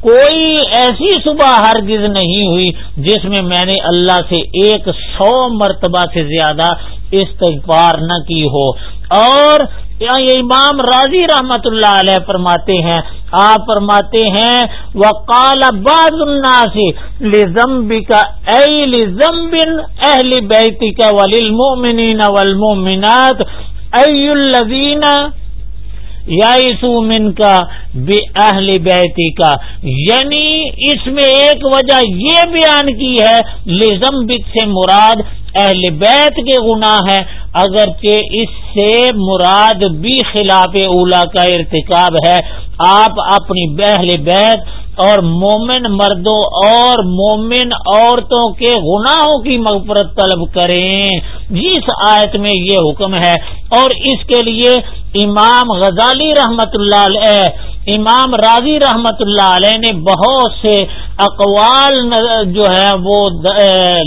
کوئی ایسی صبح ہرگز نہیں ہوئی جس میں میں نے اللہ سے ایک سو مرتبہ سے زیادہ استغفار نہ کی ہو۔ اور یہ امام راضی رحمت اللہ علیہ فرماتے ہیں، آپ فرماتے ہیں وہ کالا باز الناس لمبی کا اے زمبن اہل بیتی کا ولل مومنین یا من کا بے اہل بیتی کا یعنی اس میں ایک وجہ یہ بیان کی ہے لزم سے مراد اہل بیت کے گناہ ہے اگرچہ اس سے مراد بھی خلاف اولا کا ارتکاب ہے۔ آپ اپنی اہل بیت اور مومن مردوں اور مومن عورتوں کے گناہوں کی مغفرت طلب کریں۔ جس آیت میں یہ حکم ہے، اور اس کے لیے امام غزالی رحمت اللہ علیہ، امام راضی رحمت اللہ علیہ نے بہت سے اقوال جو ہے وہ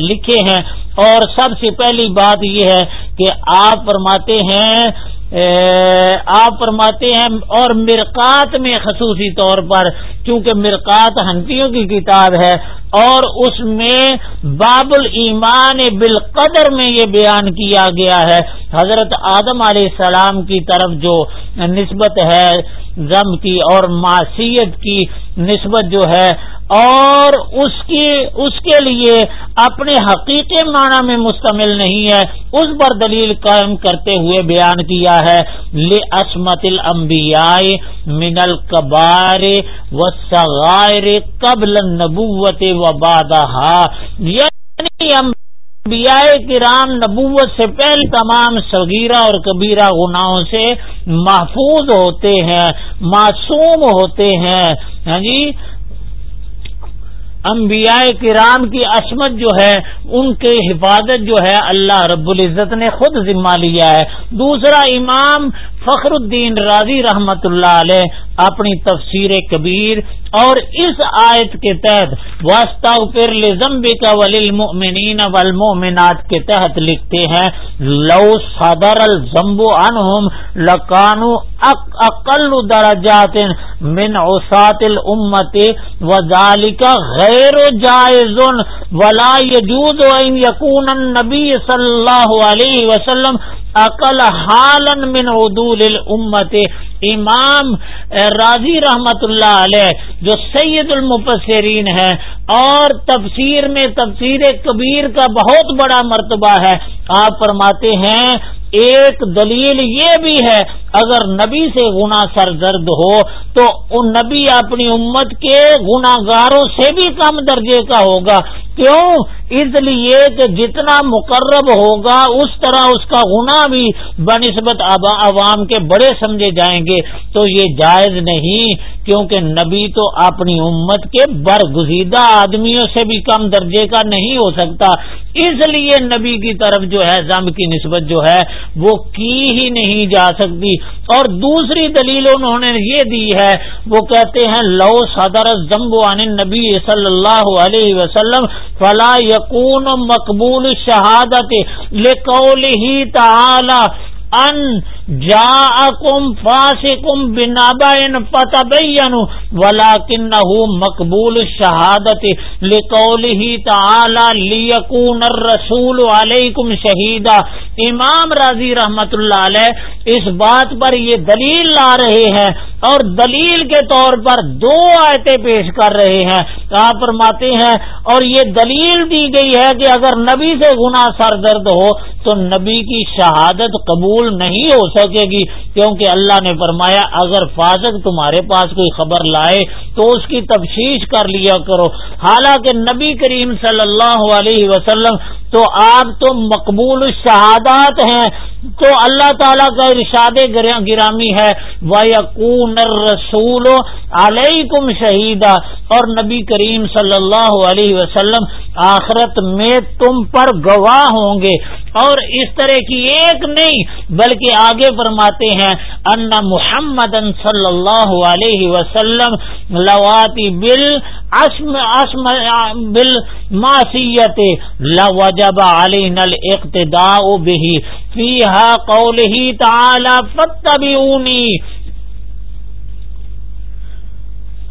لکھے ہیں۔ اور سب سے پہلی بات یہ ہے کہ آپ فرماتے ہیں آپ فرماتے ہیں، اور مرکات میں خصوصی طور پر، چونکہ مرکات ہنفیوں کی کتاب ہے، اور اس میں باب المان بالقدر میں یہ بیان کیا گیا ہے۔ حضرت آدم علیہ السلام کی طرف جو نسبت ہے ضم کی اور معصیت کی نسبت جو ہے اور اس کی، اس کے لیے اپنے حقیقی معنی میں مشتمل نہیں ہے۔ اس پر دلیل قائم کرتے ہوئے بیان کیا ہے۔ لسمت المبیائی من القبار و سغائر قبل نبوت و بادہ یعنی انبیاء کرام نبوت سے پہلے تمام صغیرہ اور کبیرہ گناہوں سے محفوظ ہوتے ہیں، معصوم ہوتے ہیں۔ ہاں جی؟ انبیاء کرام کی عصمت جو ہے، ان کے حفاظت جو ہے، اللہ رب العزت نے خود ذمہ لیا ہے۔ دوسرا امام فخر الدین راضی رحمت اللہ علیہ اپنی تفسیر کبیر اور اس آیت کے تحت واسطہ پھر لزمبی کا ولین والمؤمنات کے تحت لکھتے ہیں، لو صدر الزمبو انہم لکانو اقل درجات من اوسات الامت وذالک غیر جائز ولا يجوز ان يكون النبي صلی اللہ علیہ وسلم عقل حالن من عدول الامت. امام راضی رحمت اللہ علیہ، جو سید المفسرین ہے اور تفسیر میں تفسیر کبیر کا بہت بڑا مرتبہ ہے، آپ فرماتے ہیں، ایک دلیل یہ بھی ہے، اگر نبی سے گنا سرگرد ہو، تو نبی اپنی امت کے گناگاروں سے بھی کم درجے کا ہوگا۔ کیوں؟ اس لیے کہ جتنا مقرب ہوگا اس طرح اس کا گنا بھی بنسبت عوام کے بڑے سمجھے جائیں گے۔ تو یہ جائز نہیں، کیونکہ نبی تو اپنی امت کے برگزیدہ آدمیوں سے بھی کم درجے کا نہیں ہو سکتا۔ اس لیے نبی کی طرف جو ہے زم کی نسبت جو ہے، وہ کی ہی نہیں جا سکتی۔ اور دوسری دلیل انہوں نے یہ دی ہے، وہ کہتے ہیں، لو صدر عن نبی صلی اللہ علیہ وسلم فلا یقون مقبول شہادت لکول ہی تعالی ان جا کم فاس کم بین فتبین مقبول شہادت لقول ہی تعالی لیکون الرسول علیکم شہیدا امام راضی رحمت اللہ علیہ اس بات پر یہ دلیل لا رہے ہیں اور دلیل کے طور پر دو آیتیں پیش کر رہے ہیں آپ فرماتے ہیں اور یہ دلیل دی گئی ہے کہ اگر نبی سے گناہ سر درد ہو تو نبی کی شہادت قبول نہیں ہو سکے گی کیونکہ اللہ نے فرمایا، اگر فاضق تمہارے پاس کوئی خبر لائے تو اس کی تفشیش کر لیا کرو۔ حالانکہ نبی کریم صلی اللہ علیہ وسلم تو آپ تو مقبول شہادات ہیں۔ تو اللہ تعالیٰ کا ارشاد گرامی ہے۔ وَيَقُونَ الرَّسُولُ عَلَيْكُمْ شہیدہ اور نبی کریم صلی اللہ علیہ وسلم آخرت میں تم پر گواہ ہوں گے۔ اور اس طرح کی ایک نہیں، بلکہ آگے فرماتے ہیں، ان محمد صلی اللہ علیہ وسلم لواتی بل اسم بل معصیت لوجب علينا الاقتداء به. فيها قوله تعالى فاتبعوني.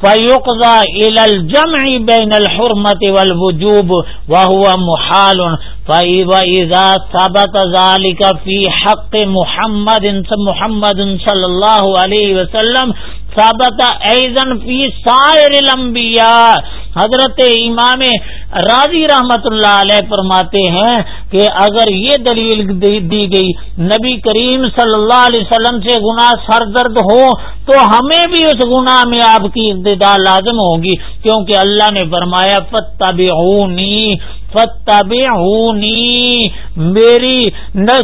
فيقضى إلى الجمع بين الحرمة والوجوب وهو محال. فإذا ثبت ذلك في حق محمد محمد صلى الله عليه وسلم ثبت أيضا في سائر الأنبياء حضرت امام راضی رحمت اللہ علیہ فرماتے ہیں کہ اگر یہ دلیل دی گئی نبی کریم صلی اللہ علیہ وسلم سے گناہ سردرد ہو تو ہمیں بھی اس گناہ میں آپ کی ابتدا لازم ہوگی، کیونکہ اللہ نے فرمایا فتبعونی فتبعونی میری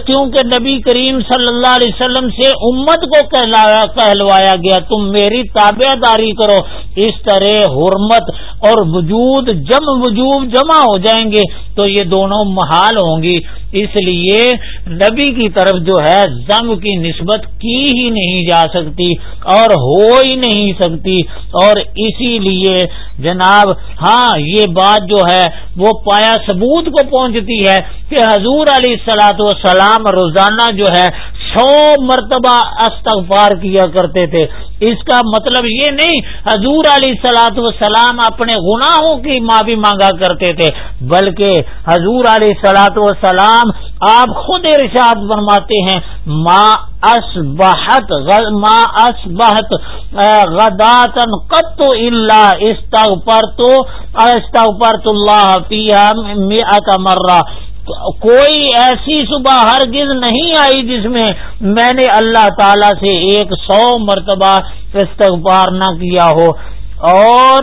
کیونکہ نبی کریم صلی اللہ علیہ وسلم سے امت کو کہلوایا گیا، تم میری تابع داری کرو۔ اس طرح حرمت اور وجود جم وجود جمع ہو جائیں گے۔ تو یہ دونوں محال ہوں گی۔ اس لیے نبی کی طرف جو ہے زم کی نسبت کی ہی نہیں جا سکتی اور ہو ہی نہیں سکتی۔ اور اسی لیے جناب ہاں یہ بات جو ہے وہ پایا ثبوت کو پہنچتی ہے کہ حضور علی و سلام روزانہ جو ہے سو مرتبہ استغفار کیا کرتے تھے۔ اس کا مطلب یہ نہیں، حضور علی سلاۃ وسلام اپنے گناہوں کی معافی مانگا کرتے تھے، بلکہ حضور علی سلاۃ وسلام آپ خود ارشاد فرماتے ہیں، ما اسبحت ما اسبحت غداتن قط اللہ استغفر تو استغفر اللہ فیہا مئت مرہ۔ کوئی ایسی صبح ہرگز نہیں آئی جس میں میں نے اللہ تعالی سے ایک سو مرتبہ استغفار نہ کیا ہو۔ اور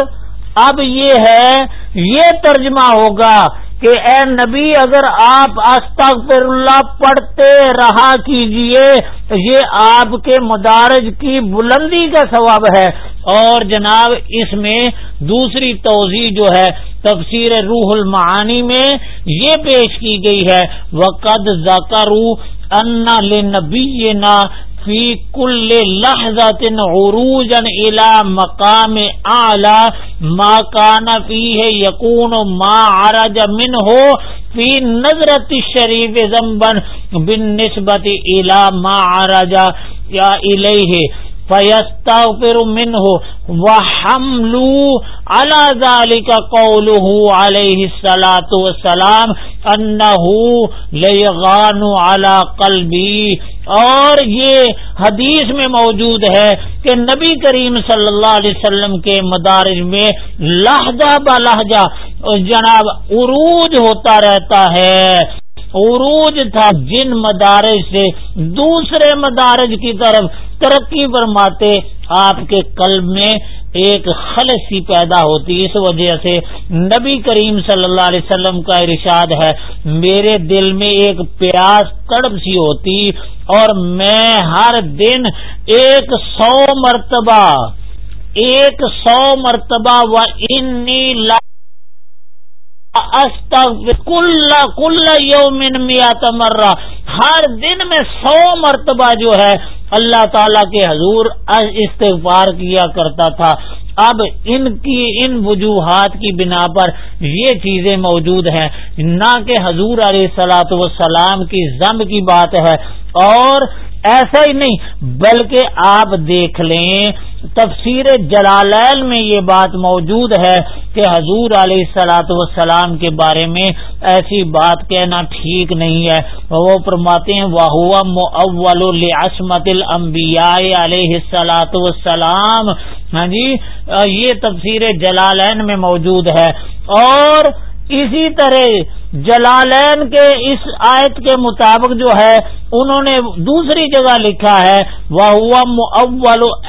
اب یہ ہے، یہ ترجمہ ہوگا کہ اے نبی اگر آپ استغفر اللہ پڑھتے رہا کیجیے یہ آپ کے مدارج کی بلندی کا ثواب ہے۔ اور جناب، اس میں دوسری توضیع جو ہے، تفسیر روح المعانی میں یہ پیش کی گئی ہے۔ وقد زکرو ان لنبی نا فی کل لحظت عروجا الى مقام اعلی ما کان فیہ یکون ما عرج من ہو فی نظرت شریف زنبن بالنسبت الى ما عرج یا الیہ فیستغفر منه وحملو على ذلك قوله عليه الصلاة والسلام انه لیغان على قلبی اور یہ حدیث میں موجود ہے کہ نبی کریم صلی اللہ علیہ وسلم کے مدارج میں لہجہ با لہجہ جناب عروج ہوتا رہتا ہے۔ عروج تھا جن مدارج سے دوسرے مدارج کی طرف ترقی فرماتے، آپ کے قلب میں ایک خلصی پیدا ہوتی، اس وجہ سے نبی کریم صلی اللہ علیہ وسلم کا ارشاد ہے، میرے دل میں ایک پیاس تڑپ سی ہوتی اور میں ہر دن ایک سو مرتبہ، ایک سو مرتبہ و انی لا کل یومن میات مرہ ہر دن میں سو مرتبہ جو ہے اللہ تعالی کے حضور استغفار کیا کرتا تھا۔ اب ان کی، ان وجوہات کی بنا پر یہ چیزیں موجود ہیں۔ نہ کہ حضور علیہ سلاۃ وسلام کی ضم کی بات ہے اور ایسا ہی نہیں، بلکہ آپ دیکھ لیں تفسیر جلالین میں یہ بات موجود ہے کہ حضور علیہ سلاۃ وسلام کے بارے میں ایسی بات کہنا ٹھیک نہیں ہے۔ وہ فرماتے ہیں وہ اول عصمت المبیا علیہ سلاۃ وسلام ہاں جی یہ تفسیر جلالین میں موجود ہے۔ اور اسی طرح جلالین کے اس آیت کے مطابق جو ہے، انہوں نے دوسری جگہ لکھا ہے وہ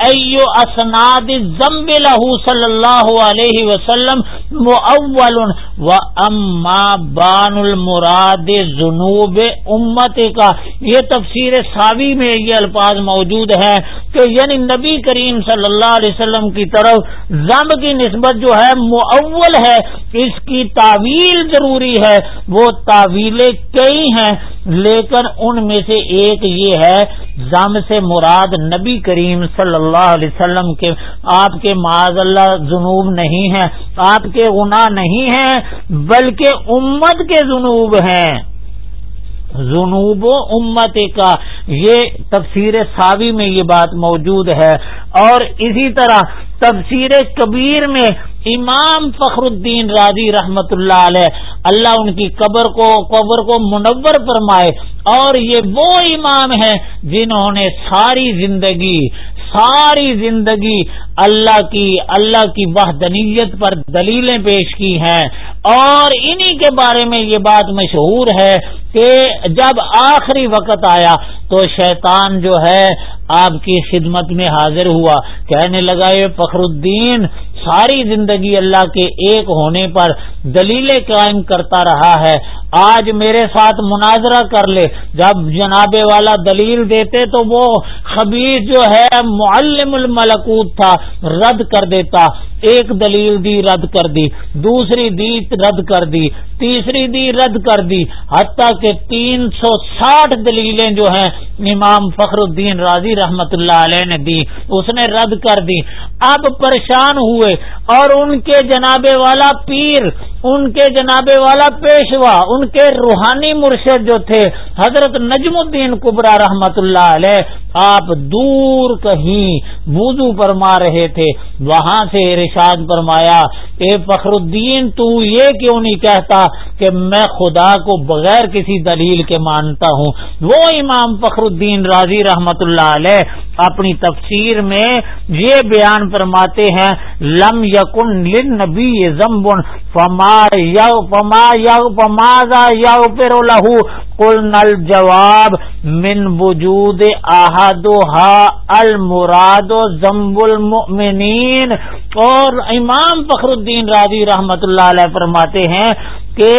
ایو اسناد ضمب لہو صلی اللہ علیہ وسلم اول و اما بان المراد جنوب امت کا یہ تفسیر ساوی میں یہ الفاظ موجود ہے کہ یعنی نبی کریم صلی اللہ علیہ وسلم کی طرف ضم کی نسبت جو ہے معول ہے، اس کی تعویل ضروری ہے۔ وہ تعویلیں کئی ہیں، لیکن ان میں سے ایک یہ ہے، زم سے مراد نبی کریم صلی اللہ علیہ وسلم کے، آپ کے معاذ اللہ جنوب نہیں ہیں، آپ کے گناہ نہیں ہیں، بلکہ امت کے جنوب ہیں۔ جنوب و امت کا۔ یہ تفسیر ساوی میں یہ بات موجود ہے۔ اور اسی طرح تفسیر کبیر میں امام فخر الدین راضی رحمت اللہ علیہ، اللہ ان کی قبر کو قبر کو منور فرمائے۔ اور یہ وہ امام ہیں جنہوں نے ساری زندگی ساری زندگی اللہ کی اللہ کی وحدنیت پر دلیلیں پیش کی ہیں۔ اور انہی کے بارے میں یہ بات مشہور ہے کہ جب آخری وقت آیا تو شیطان جو ہے آپ کی خدمت میں حاضر ہوا۔ کہنے لگا یہ فخر الدین، ساری زندگی اللہ کے ایک ہونے پر دلیلیں قائم کرتا رہا ہے۔ آج میرے ساتھ مناظرہ کر لے۔ جب جناب والا دلیل دیتے تو وہ خبیر جو ہے معلم الملکوت تھا، رد کر دیتا۔ ایک دلیل دی رد کر دی، دوسری دی رد کر دی، تیسری دی رد کر دی، حتیٰ کہ تین سو ساٹھ دلیلیں جو ہیں امام فخر الدین راضی رحمت اللہ علیہ نے دی، اس نے رد کر دی۔ اب پریشان ہوئے اور ان کے جناب والا پیر، ان کے جناب والا پیشوا، ان کے روحانی مرشد جو تھے، حضرت نجم الدین کبرا رحمت اللہ علیہ آپ دور کہیں وضو فرما رہے تھے وہاں سے ارشاد فرمایا اے فخر الدین تو یہ کیوں نہیں کہتا کہ میں خدا کو بغیر کسی دلیل کے مانتا ہوں؟ وہ امام فخر الدین راضی رحمت اللہ علیہ اپنی تفسیر میں یہ بیان فرماتے ہیں، لم یقن لن نبی زمبن فما یو پما یو پمازا یو پیرو لہو؟ کل نل جواب من وجود احد المراد زمب المؤمنین۔ اور امام فخر الدین راضی رحمت اللہ علیہ فرماتے ہیں کہ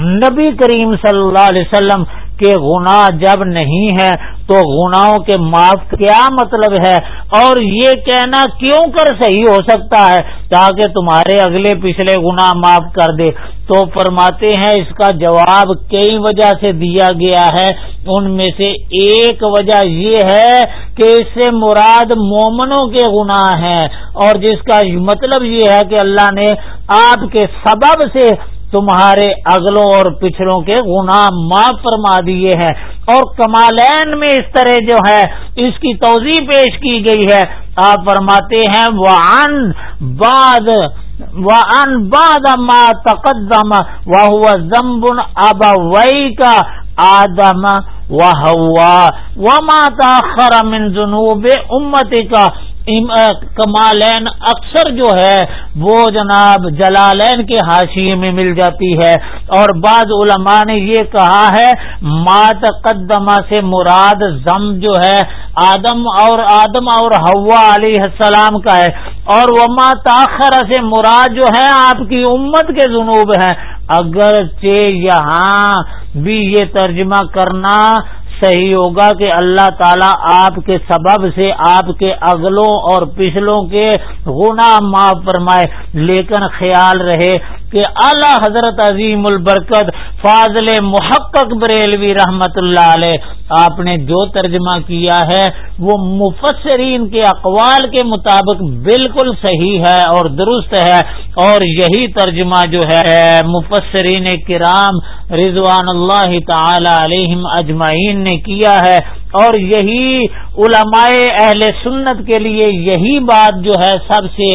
نبی کریم صلی اللہ علیہ وسلم کے گناہ جب نہیں ہے تو گناہوں کے معاف کیا مطلب ہے؟ اور یہ کہنا کیوں کر صحیح ہو سکتا ہے؟ تاکہ تمہارے اگلے پچھلے گناہ معاف کر دے۔ تو فرماتے ہیں اس کا جواب کئی وجہ سے دیا گیا ہے۔ ان میں سے ایک وجہ یہ ہے کہ اس سے مراد مومنوں کے گناہ ہیں۔ اور جس کا مطلب یہ ہے کہ اللہ نے آپ کے سبب سے تمہارے اگلوں اور پچھلوں کے گناہ معاف فرما دیے ہیں اور کمالین میں اس طرح جو ہے اس کی توضیع پیش کی گئی ہے۔ آپ فرماتے ہیں وہ ان باد وہ ان باد ما تقدم وہ زمبن اب وئی کا آدم و ہوا و ماتا خرمن جنوب امتی کا کمالین اکثر جو ہے، وہ جناب جلالین کے حاشیے میں مل جاتی ہے۔ اور بعض علماء نے یہ کہا ہے مات قدمہ سے مراد زم جو ہے، آدم اور آدم اور ہوا علیہ السلام کا ہے۔ اور وہ ماتاخر سے مراد جو ہے، آپ کی امت کے جنوب ہے اگرچہ یہاں بھی یہ ترجمہ کرنا صحیح ہوگا کہ اللہ تعالیٰ آپ کے سبب سے آپ کے اگلوں اور پچھلوں کے گنا معاف فرمائے، لیکن خیال رہے کہ اعلی حضرت عظیم البرکت فاضل محقق بریلوی رحمت اللہ علیہ آپ نے جو ترجمہ کیا ہے وہ مفسرین کے اقوال کے مطابق بالکل صحیح ہے اور درست ہے اور یہی ترجمہ جو ہے مفسرین کرام رضوان اللہ تعالی علیہم اجمعین نے کیا ہے اور یہی علماء اہل سنت کے لیے یہی بات جو ہے سب سے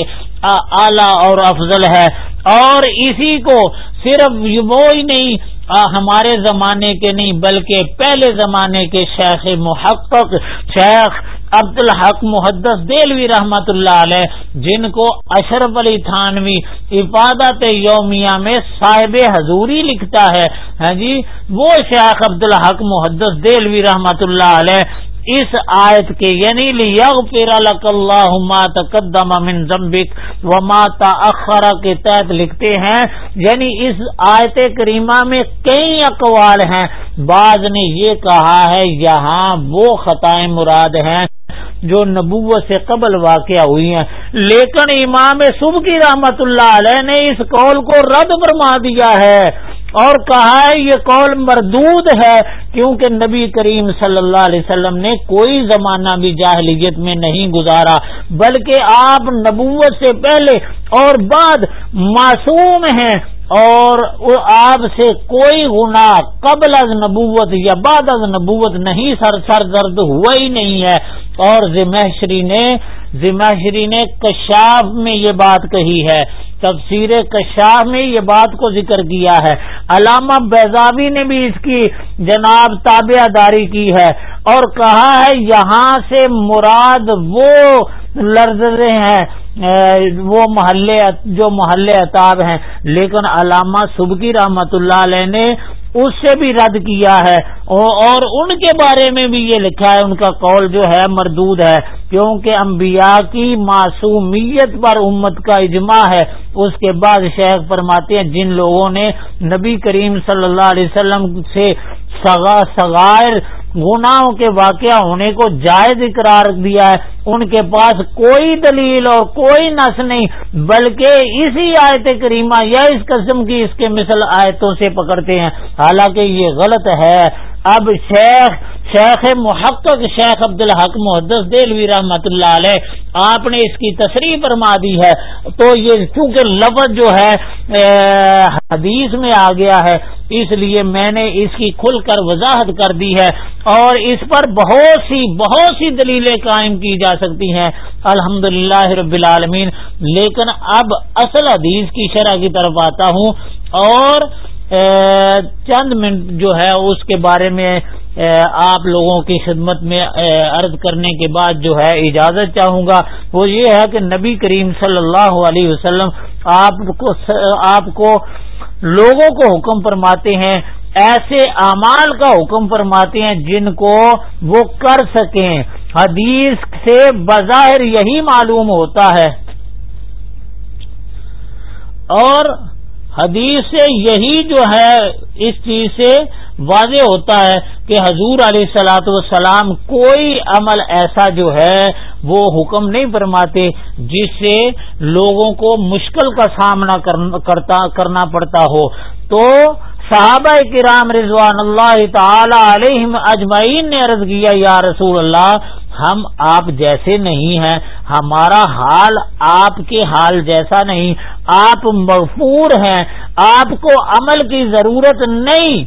اعلی اور افضل ہے۔ اور اسی کو صرف وہ ہی نہیں ہمارے زمانے کے نہیں، بلکہ پہلے زمانے کے شیخ محقق، شیخ عبد الحق محدث دلوی رحمت اللہ علیہ، جن کو اشرف علی تھانوی عبادت یومیہ میں صاحب حضوری لکھتا ہے۔ ہاں جی وہ شیخ عبد الحق محدث دلوی رحمت اللہ علیہ اس آیت کے یعنی اللہ تقدم من ذنبک وما تاخر کے تحت لکھتے ہیں یعنی اس آیت کریمہ میں کئی اقوال ہیں۔ بعض نے یہ کہا ہے، یہاں وہ خطائیں مراد ہیں جو نبوت سے قبل واقع ہوئی ہیں۔ لیکن امام صبح کی رحمت اللہ علیہ نے اس قول کو رد فرما دیا ہے۔ اور کہا ہے یہ قول مردود ہے کیونکہ نبی کریم صلی اللہ علیہ وسلم نے کوئی زمانہ بھی جاہلیت میں نہیں گزارا، بلکہ آپ نبوت سے پہلے اور بعد معصوم ہیں اور آپ سے کوئی گنا قبل از نبوت یا بعد از نبوت نہیں، سر سر درد ہوا ہی نہیں ہے۔ اور زمحشری نے ذمہ نے کشاف میں یہ بات کہی ہے، تفسیر کشاف میں یہ بات کو ذکر کیا ہے۔ علامہ بیزابی نے بھی اس کی جناب تابع داری کی ہے اور کہا ہے یہاں سے مراد وہ لرزے ہیں وہ محلے، جو محلے اتاب ہیں۔ لیکن علامہ سبکی رحمت اللہ علیہ نے اس سے بھی رد کیا ہے۔ اور ان کے بارے میں بھی یہ لکھا ہے، ان کا قول جو ہے مردود ہے، کیونکہ انبیاء کی معصومیت پر امت کا اجماع ہے۔ اس کے بعد شیخ فرماتے ہیں، جن لوگوں نے نبی کریم صلی اللہ علیہ وسلم سے سغائر گناہوں کے واقعہ ہونے کو جائز اقرار دیا ہے ان کے پاس کوئی دلیل اور کوئی نس نہیں، بلکہ اسی آیت کریمہ یا اس قسم کی اس کے مثل آیتوں سے پکڑتے ہیں۔ حالانکہ یہ غلط ہے۔ اب شیخ شیخ محقق شیخ عبد الحق محدث دلوی رحمت اللہ علیہ، آپ نے اس کی تصریح فرما دی ہے۔ تو یہ چونکہ لفظ جو ہے حدیث میں آ گیا ہے، اس لیے میں نے اس کی کھل کر وضاحت کر دی ہے۔ اور اس پر بہت سی بہت سی دلیلیں قائم کی جا سکتی ہیں۔ الحمد رب العالمین۔ لیکن اب اصل حدیث کی شرح کی طرف آتا ہوں اور چند منٹ جو ہے اس کے بارے میں آپ لوگوں کی خدمت میں عرض کرنے کے بعد جو ہے اجازت چاہوں گا۔ وہ یہ ہے کہ نبی کریم صلی اللہ علیہ وسلم آپ کو آپ کو لوگوں کو حکم فرماتے ہیں ایسے اعمال کا حکم فرماتے ہیں جن کو وہ کر سکیں۔ حدیث سے بظاہر یہی معلوم ہوتا ہے۔ اور حدیث سے یہی جو ہے، اس چیز سے واضح ہوتا ہے کہ حضور علیہ سلاۃ والسلام کوئی عمل ایسا جو ہے، وہ حکم نہیں فرماتے، جس سے لوگوں کو مشکل کا سامنا کرنا پڑتا ہو۔ تو صحابہ کرام رضوان اللہ تعالی علیہ اجمعین نے عرض کیا، یا رسول اللہ، ہم آپ جیسے نہیں ہیں، ہمارا حال آپ کے حال جیسا نہیں، آپ مغفور ہیں، آپ کو عمل کی ضرورت نہیں۔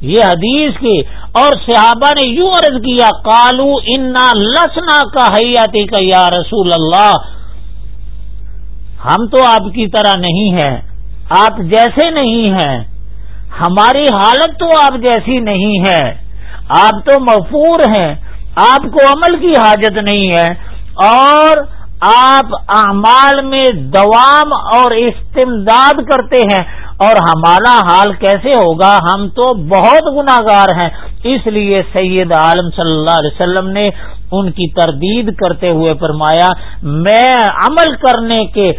یہ حدیث کی، اور صحابہ نے یوں عرض کیا کالو انا لسنا کا حیاتی کا یا رسول اللہ۔ ہم تو آپ کی طرح نہیں ہیں۔ آپ جیسے نہیں ہیں۔ ہماری حالت تو آپ جیسی نہیں ہے۔ آپ تو مفور ہیں۔ آپ کو عمل کی حاجت نہیں ہے۔ اور آپ اعمال میں دوام اور استمداد کرتے ہیں۔ اور ہمارا حال کیسے ہوگا؟ ہم تو بہت گناگار ہیں۔ اس لیے سید عالم صلی اللہ علیہ وسلم نے ان کی تردید کرتے ہوئے فرمایا، میں عمل کرنے کے،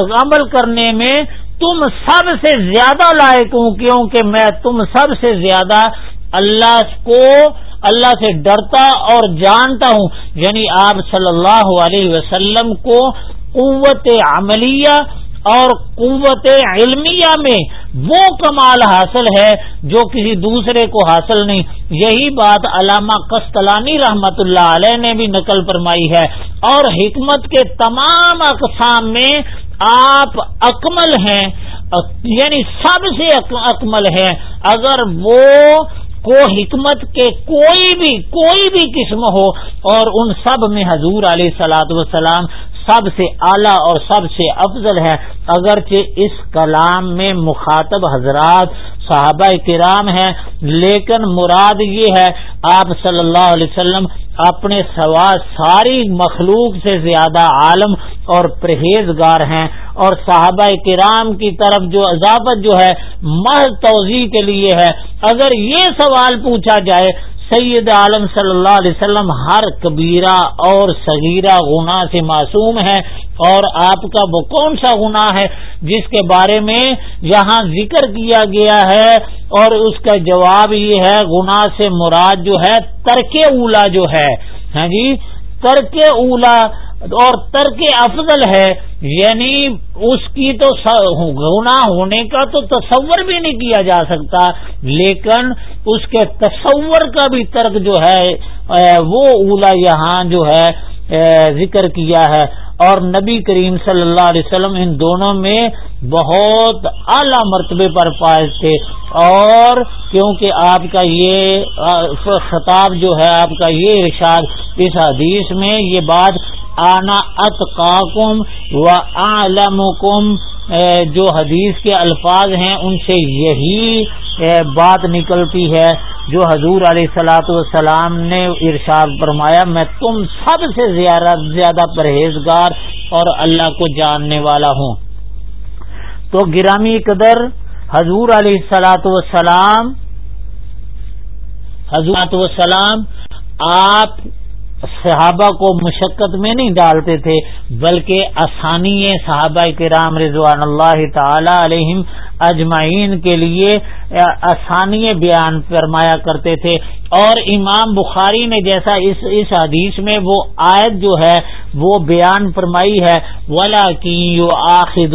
عمل کرنے میں تم سب سے زیادہ لائق ہوں، کیونکہ میں تم سب سے زیادہ اللہ کو، اللہ سے ڈرتا اور جانتا ہوں۔ یعنی آپ صلی اللہ علیہ وسلم کو قوت عملیہ اور قوت علمیہ میں وہ کمال حاصل ہے جو کسی دوسرے کو حاصل نہیں۔ یہی بات علامہ قسطلانی رحمت اللہ علیہ نے بھی نقل فرمائی ہے۔ اور حکمت کے تمام اقسام میں آپ اکمل ہیں یعنی سب سے اکمل ہیں۔ اگر وہ کو حکمت کے کوئی بھی کوئی بھی قسم ہو، اور ان سب میں حضور علیہ سلاد وسلام سب سے اعلیٰ اور سب سے افضل ہے اگرچہ اس کلام میں مخاطب حضرات، صحابہ کرام ہیں، لیکن مراد یہ ہے، آپ صلی اللہ علیہ وسلم اپنے سوا ساری مخلوق سے زیادہ عالم اور پرہیزگار ہیں اور صحابہ کرام کی طرف جو اضافت جو ہے، محض توضیع کے لیے ہے۔ اگر یہ سوال پوچھا جائے سید عالم صلی اللہ علیہ وسلم ہر کبیرہ اور صغیرہ گناہ سے معصوم ہے اور آپ کا وہ کون سا گناہ ہے جس کے بارے میں یہاں ذکر کیا گیا ہے اور اس کا جواب یہ ہے گناہ سے مراد جو ہے ترک اولا جو ہے۔ ہاں جی ترک اولا اور ترک افضل ہے یعنی اس کی تو گنا ہونے کا تو تصور بھی نہیں کیا جا سکتا، لیکن اس کے تصور کا بھی ترک جو ہے وہ اولا یہاں جو ہے ذکر کیا ہے۔ اور نبی کریم صلی اللہ علیہ وسلم ان دونوں میں بہت اعلی مرتبے پر فائز تھے اور کیونکہ آپ کا یہ خطاب جو ہے، آپ کا یہ ارشاد اس حدیث میں یہ بات، آنا اتقاکم و عالمکم جو حدیث کے الفاظ ہیں، ان سے یہی بات نکلتی ہے جو حضور علیہ سلاۃ والسلام نے ارشاد فرمایا، میں تم سب سے زیادہ زیادہ پرہیزگار اور اللہ کو جاننے والا ہوں۔ تو گرامی قدر، حضور علیہ سلاۃ والسلام حضرت وسلام آپ صحابہ کو مشقت میں نہیں ڈالتے تھے، بلکہ آسانی صحابہ کرام رضوان اللہ تعالی علیہم اجمعین کے لیے آسانی بیان فرمایا کرتے تھے۔ اور امام بخاری نے جیسا اس اس حدیث میں وہ آیت جو ہے وہ بیان فرمائی ہے ولا کی آخد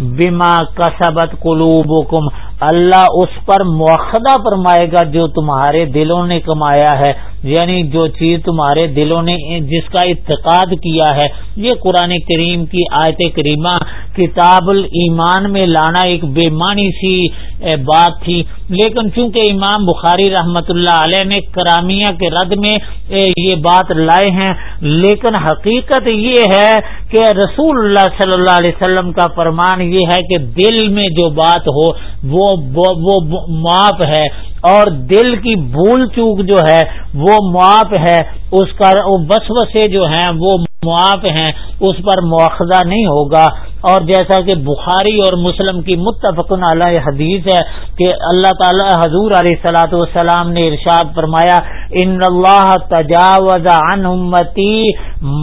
بیما کسبت قلوب اللہ اس پر موخدہ فرمائے گا جو تمہارے دلوں نے کمایا ہے۔ یعنی جو چیز تمہارے دلوں نے جس کا اتقاد کیا ہے۔ یہ قرآن کریم کی آیت کریمہ کتاب المان میں لانا ایک بے معنی سی بات تھی۔ لیکن چونکہ امام بخاری رحمت اللہ علیہ نے کرامیہ کے رد میں یہ بات لائے ہیں، لیکن حقیقت یہ ہے کہ رسول اللہ صلی اللہ علیہ وسلم کا فرمان یہ ہے کہ دل میں جو بات ہو، وہ وہ معاف ہے اور دل کی بھول چوک جو ہے، وہ معاف ہے۔ اس کا بس بسے جو ہیں، وہ معاف ہیں۔ اس پر مواخذہ نہیں ہوگا۔ اور جیسا کہ بخاری اور مسلم کی متفق علیہ حدیث ہے کہ اللہ تعالی حضور علیہ سلاۃ والسلام نے ارشاد فرمایا، ان اللہ تجاوز عن امتی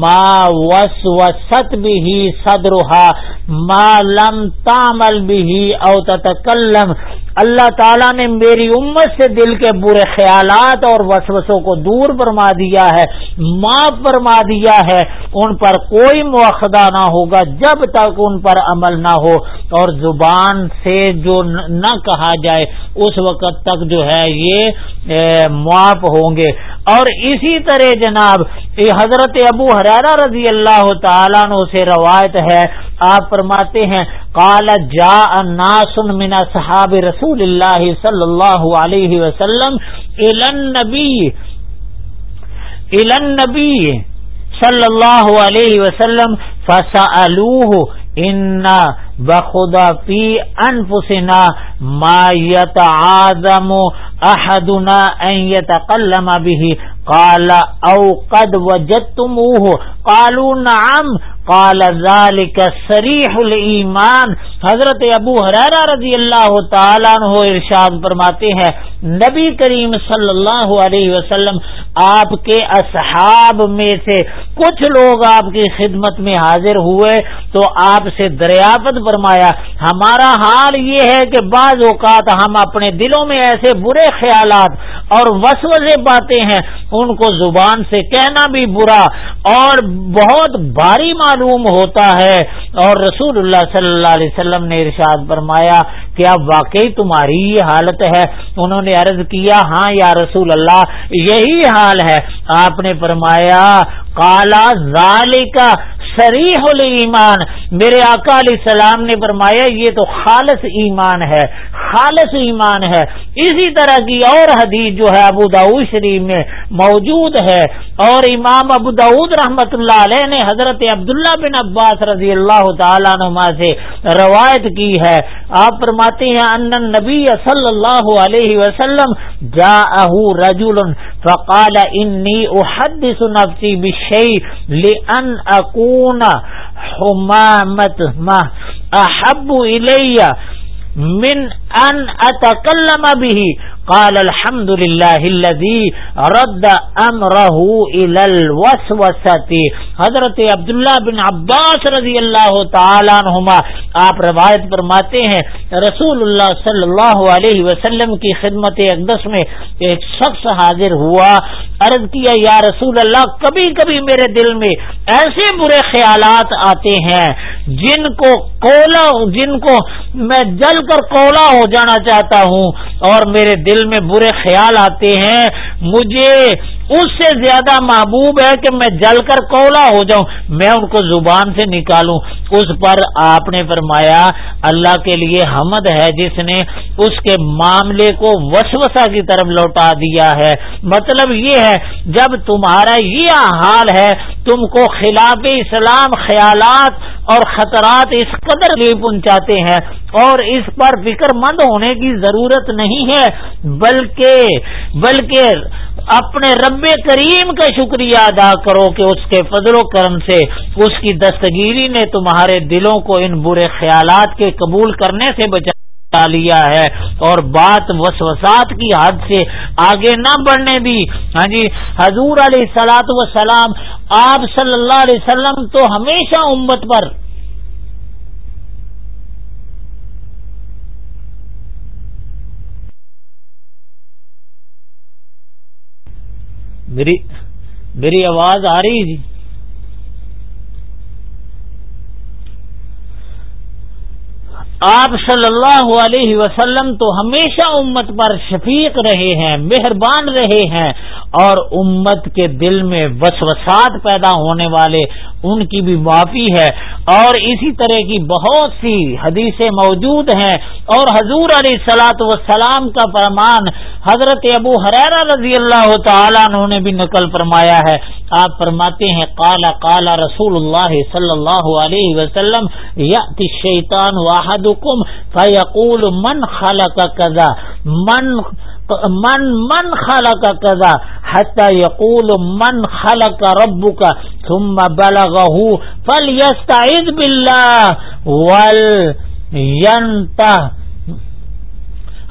ما وس وسط بھی صدرها ما لم تعمل به او تتکلم اللہ تعالیٰ نے میری امت سے دل کے برے خیالات اور وسوسوں کو دور فرما دیا ہے، معاف فرما دیا ہے۔ ان پر کوئی موخدہ نہ ہوگا، جب تک ان پر عمل نہ ہو۔ اور زبان سے جو نہ کہا جائے، اس وقت تک جو ہے یہ معاف ہوں گے۔ اور اسی طرح جناب حضرت ابو حرارہ رضی اللہ تعالیٰ سے روایت ہے، آپ فرماتے ہیں کالا جا ناسن منا صحاب رسول اللہ صلی اللہ علیہ وسلم نبی نبی صلی اللہ علیہ وسلم فسا ان بخدا فی انفسنا ما يتعاظم احدنا ان يتقلم به، قال او قد وجدتموه، قالوا نعم قال ذلك صریح الایمان حضرت ابو حریرہ رضی اللہ تعالیٰ عنہ ارشاد فرماتے ہیں، نبی کریم صلی اللہ علیہ وسلم آپ کے اصحاب میں سے کچھ لوگ آپ کی خدمت میں حاضر ہوئے تو آپ سے دریافت فرمایا، ہمارا حال یہ ہے کہ بعض اوقات ہم اپنے دلوں میں ایسے برے خیالات اور وسوسے پاتے ہیں، ان کو زبان سے کہنا بھی برا اور بہت بھاری معلوم ہوتا ہے۔ اور رسول اللہ صلی اللہ علیہ وسلم نے ارشاد فرمایا کیا واقعی تمہاری یہ حالت ہے۔ انہوں نے عرض کیا ہاں یا رسول اللہ، یہی حال ہے۔ آپ نے فرمایا کالا ذالکا سریح الایمان، میرے آقا علیہ السلام نے فرمایا، یہ تو خالص ایمان ہے، خالص ایمان ہے۔ اسی طرح کی اور حدیث جو ہے ابو داود شریف میں موجود ہے۔ اور امام ابو داود رحمت اللہ علیہ نے حضرت عبداللہ بن عباس رضی اللہ تعالیٰ نما سے روایت کی ہے۔ آپ فرماتے ہیں، ان نبی صلی اللہ علیہ وسلم جا رجل فقال، انی احدث نفسی بشیء لان اکون حمامت ما احب الیہ من ان اتکلم به. قال الحمد لله الذي رد امره الى الوسوسه حضرت عبداللہ بن عباس رضی اللہ تعالی عنہما، آپ روایت فرماتے ہیں، رسول اللہ صلی اللہ علیہ وسلم کی خدمت اقدس میں ایک شخص حاضر ہوا، عرض کیا، یا رسول اللہ، کبھی کبھی میرے دل میں ایسے برے خیالات آتے ہیں جن کو کولا جن کو میں جل کر کولا ہو جانا چاہتا ہوں اور میرے دل میں برے خیال آتے ہیں، مجھے اس سے زیادہ محبوب ہے کہ میں جل کر کولا ہو جاؤں، میں ان کو زبان سے نکالوں۔ اس پر آپ نے فرمایا، اللہ کے لیے حمد ہے جس نے اس کے معاملے کو وسوسہ کی طرف لوٹا دیا ہے۔ مطلب یہ ہے، جب تمہارا یہ حال ہے، تم کو خلاف اسلام خیالات اور خطرات اس قدر نہیں پہنچاتے ہیں اور اس پر فکر مند ہونے کی ضرورت نہیں ہے، بلکہ بلکہ اپنے رب کریم کا شکریہ ادا کرو کہ اس کے فضل و کرم سے اس کی دستگیری نے تمہارے دلوں کو ان برے خیالات کے قبول کرنے سے بچا لیا ہے اور بات وسوسات کی حد سے آگے نہ بڑھنے دی ہاں جی حضور علیہ سلاۃ وسلام آپ صلی اللہ علیہ وسلم تو ہمیشہ امت پر میری میری آواز آ رہی جی؟ آپ صلی اللہ علیہ وسلم تو ہمیشہ امت پر شفیق رہے ہیں، مہربان رہے ہیں اور امت کے دل میں وسوسات پیدا ہونے والے ان کی بھی معافی ہے۔ اور اسی طرح کی بہت سی حدیثیں موجود ہیں۔ اور حضور علیہ سلاۃ وسلام کا فرمان حضرت ابو حریرہ رضی اللہ تعالیٰ انہوں نے بھی نقل فرمایا ہے۔ آپ فرماتے ہیں کالا کالا رسول اللہ صلی اللہ علیہ وسلم یا شیطان واحد فیقول، من خلق کذا؟ من من من خلق کذا؟ حتى يقول من خلق ربك ثم بلغه فليستعذ بالله ولينته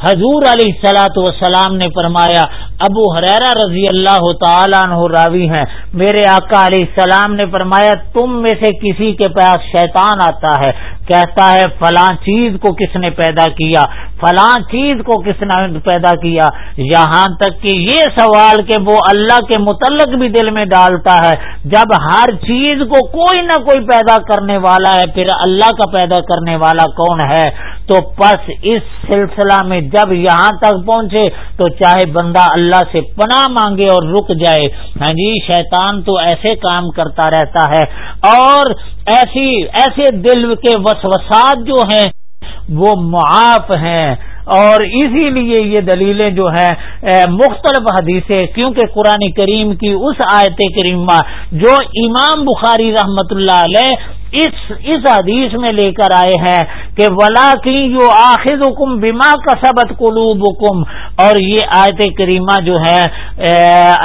حضور علیہ سلاۃ وسلام نے فرمایا، ابو حریرا رضی اللہ تعالیٰ عنہ راوی ہیں۔ میرے آقا علیہ السلام نے فرمایا، تم میں سے کسی کے پاس شیطان آتا ہے، کہتا ہے، فلاں چیز کو کس نے پیدا کیا؟ فلاں چیز کو کس نے پیدا کیا؟ یہاں تک کہ یہ سوال کہ وہ اللہ کے متعلق بھی دل میں ڈالتا ہے۔ جب ہر چیز کو کوئی نہ کوئی پیدا کرنے والا ہے، پھر اللہ کا پیدا کرنے والا کون ہے؟ تو پس اس سلسلہ میں جب یہاں تک پہنچے تو چاہے بندہ اللہ سے پناہ مانگے اور رک جائے ہاں جی شیطان تو ایسے کام کرتا رہتا ہے۔ اور ایسی، ایسے دل کے وسوسات جو ہیں، وہ معاف ہیں۔ اور اسی لیے یہ دلیلیں جو ہیں مختلف حدیثیں، کیونکہ قرآن کریم کی اس آیت کریمہ جو امام بخاری رحمت اللہ علیہ اس اس حدیث میں لے کر آئے ہیں کہ ولا کی جو آخر حکم بیما کا سبت قلوب حکم اور یہ آیت کریمہ جو ہے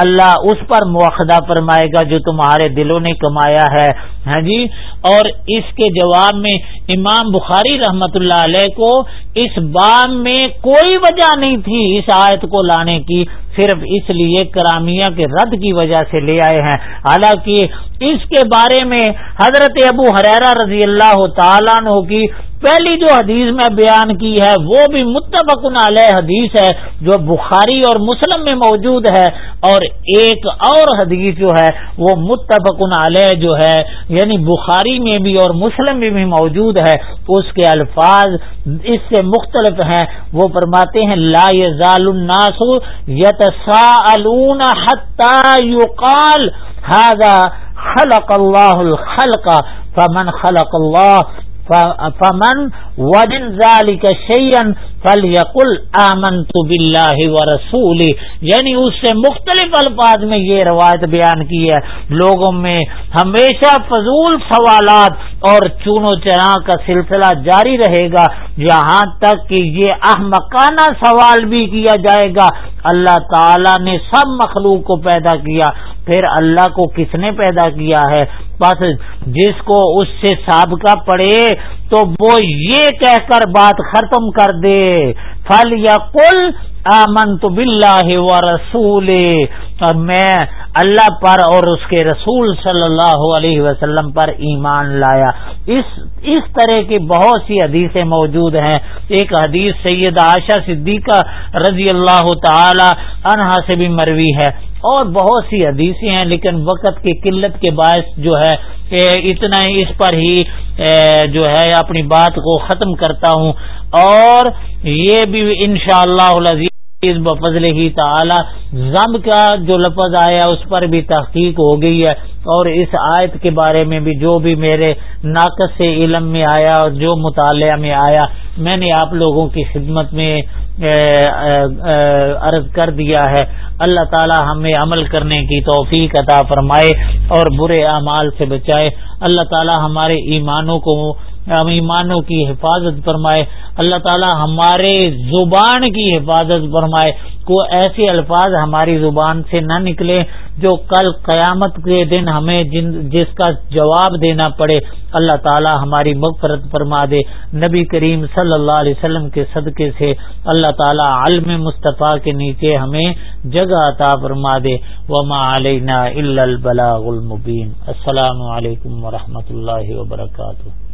اللہ اس پر موخدہ فرمائے گا جو تمہارے دلوں نے کمایا ہے۔ ہاں جی؟ اور اس کے جواب میں امام بخاری رحمت اللہ علیہ کو اس باب میں کوئی وجہ نہیں تھی اس آیت کو لانے کی۔ صرف اس لیے کرامیہ کے رد کی وجہ سے لے آئے ہیں۔ حالانکہ اس کے بارے میں حضرت ابو حریرا رضی اللہ تعالیٰ عنہ کی پہلی جو حدیث میں بیان کی ہے، وہ بھی متفق علیہ حدیث ہے، جو بخاری اور مسلم میں موجود ہے۔ اور ایک اور حدیث جو ہے، وہ متفق علیہ جو ہے یعنی بخاری میں بھی اور مسلم میں بھی موجود ہے۔ اس کے الفاظ اس سے مختلف ہیں۔ وہ فرماتے ہیں، لا يزال الناس يتساءلون حتى يقال هذا خلق الله الخلق، فمن خلق الله فمن وجن ذلك شيئا فليقل آمنت بالله ورسوله۔ یعنی اس سے مختلف الفاظ میں یہ روایت بیان کی ہے۔ لوگوں میں ہمیشہ فضول سوالات اور چون و چنا کا سلسلہ جاری رہے گا۔ یہاں تک کہ یہ احمقانہ سوال بھی کیا جائے گا۔ اللہ تعالی نے سب مخلوق کو پیدا کیا۔ پھر اللہ کو کس نے پیدا کیا ہے؟ بس جس کو اس سے سابقہ پڑے تو وہ یہ کہہ کر بات ختم کر دے۔ پھل یا کل آمن تو بلّہ و رسول اور میں اللہ پر اور اس کے رسول صلی اللہ علیہ وسلم پر ایمان لایا۔ اس اس طرح کی بہت سی حدیثیں موجود ہیں۔ ایک حدیث سید عائشہ صدیقہ رضی اللہ تعالی عنہا سے بھی مروی ہے۔ اور بہت سی حدیثیں ہیں، لیکن وقت کی قلت کے باعث جو ہے اتنا ہی اس پر ہی جو ہے، اپنی بات کو ختم کرتا ہوں۔ اور یہ بھی انشاءاللہ اللہ بفضل ہی تعالی ضم کا جو لفظ آیا اس پر بھی تحقیق ہو گئی ہے اور اس آیت کے بارے میں بھی جو بھی میرے ناقص سے علم میں آیا اور جو مطالعہ میں آیا میں نے آپ لوگوں کی خدمت میں عرض کر دیا ہے۔ اللہ تعالی ہمیں عمل کرنے کی توفیق عطا فرمائے اور برے اعمال سے بچائے۔ اللہ تعالی ہمارے ایمانوں کو ہم ایمانوں کی حفاظت فرمائے۔ اللہ تعالی ہمارے زبان کی حفاظت فرمائے۔ کو ایسے الفاظ ہماری زبان سے نہ نکلے جو کل قیامت کے دن ہمیں جن جس کا جواب دینا پڑے۔ اللہ تعالی ہماری مغفرت فرما دے۔ نبی کریم صلی اللہ علیہ وسلم کے صدقے سے اللہ تعالی علم مصطفیٰ کے نیچے ہمیں جگہ عطا فرما دے۔ وما علینا البلاغ المبین السلام علیکم ورحمۃ اللہ وبرکاتہ۔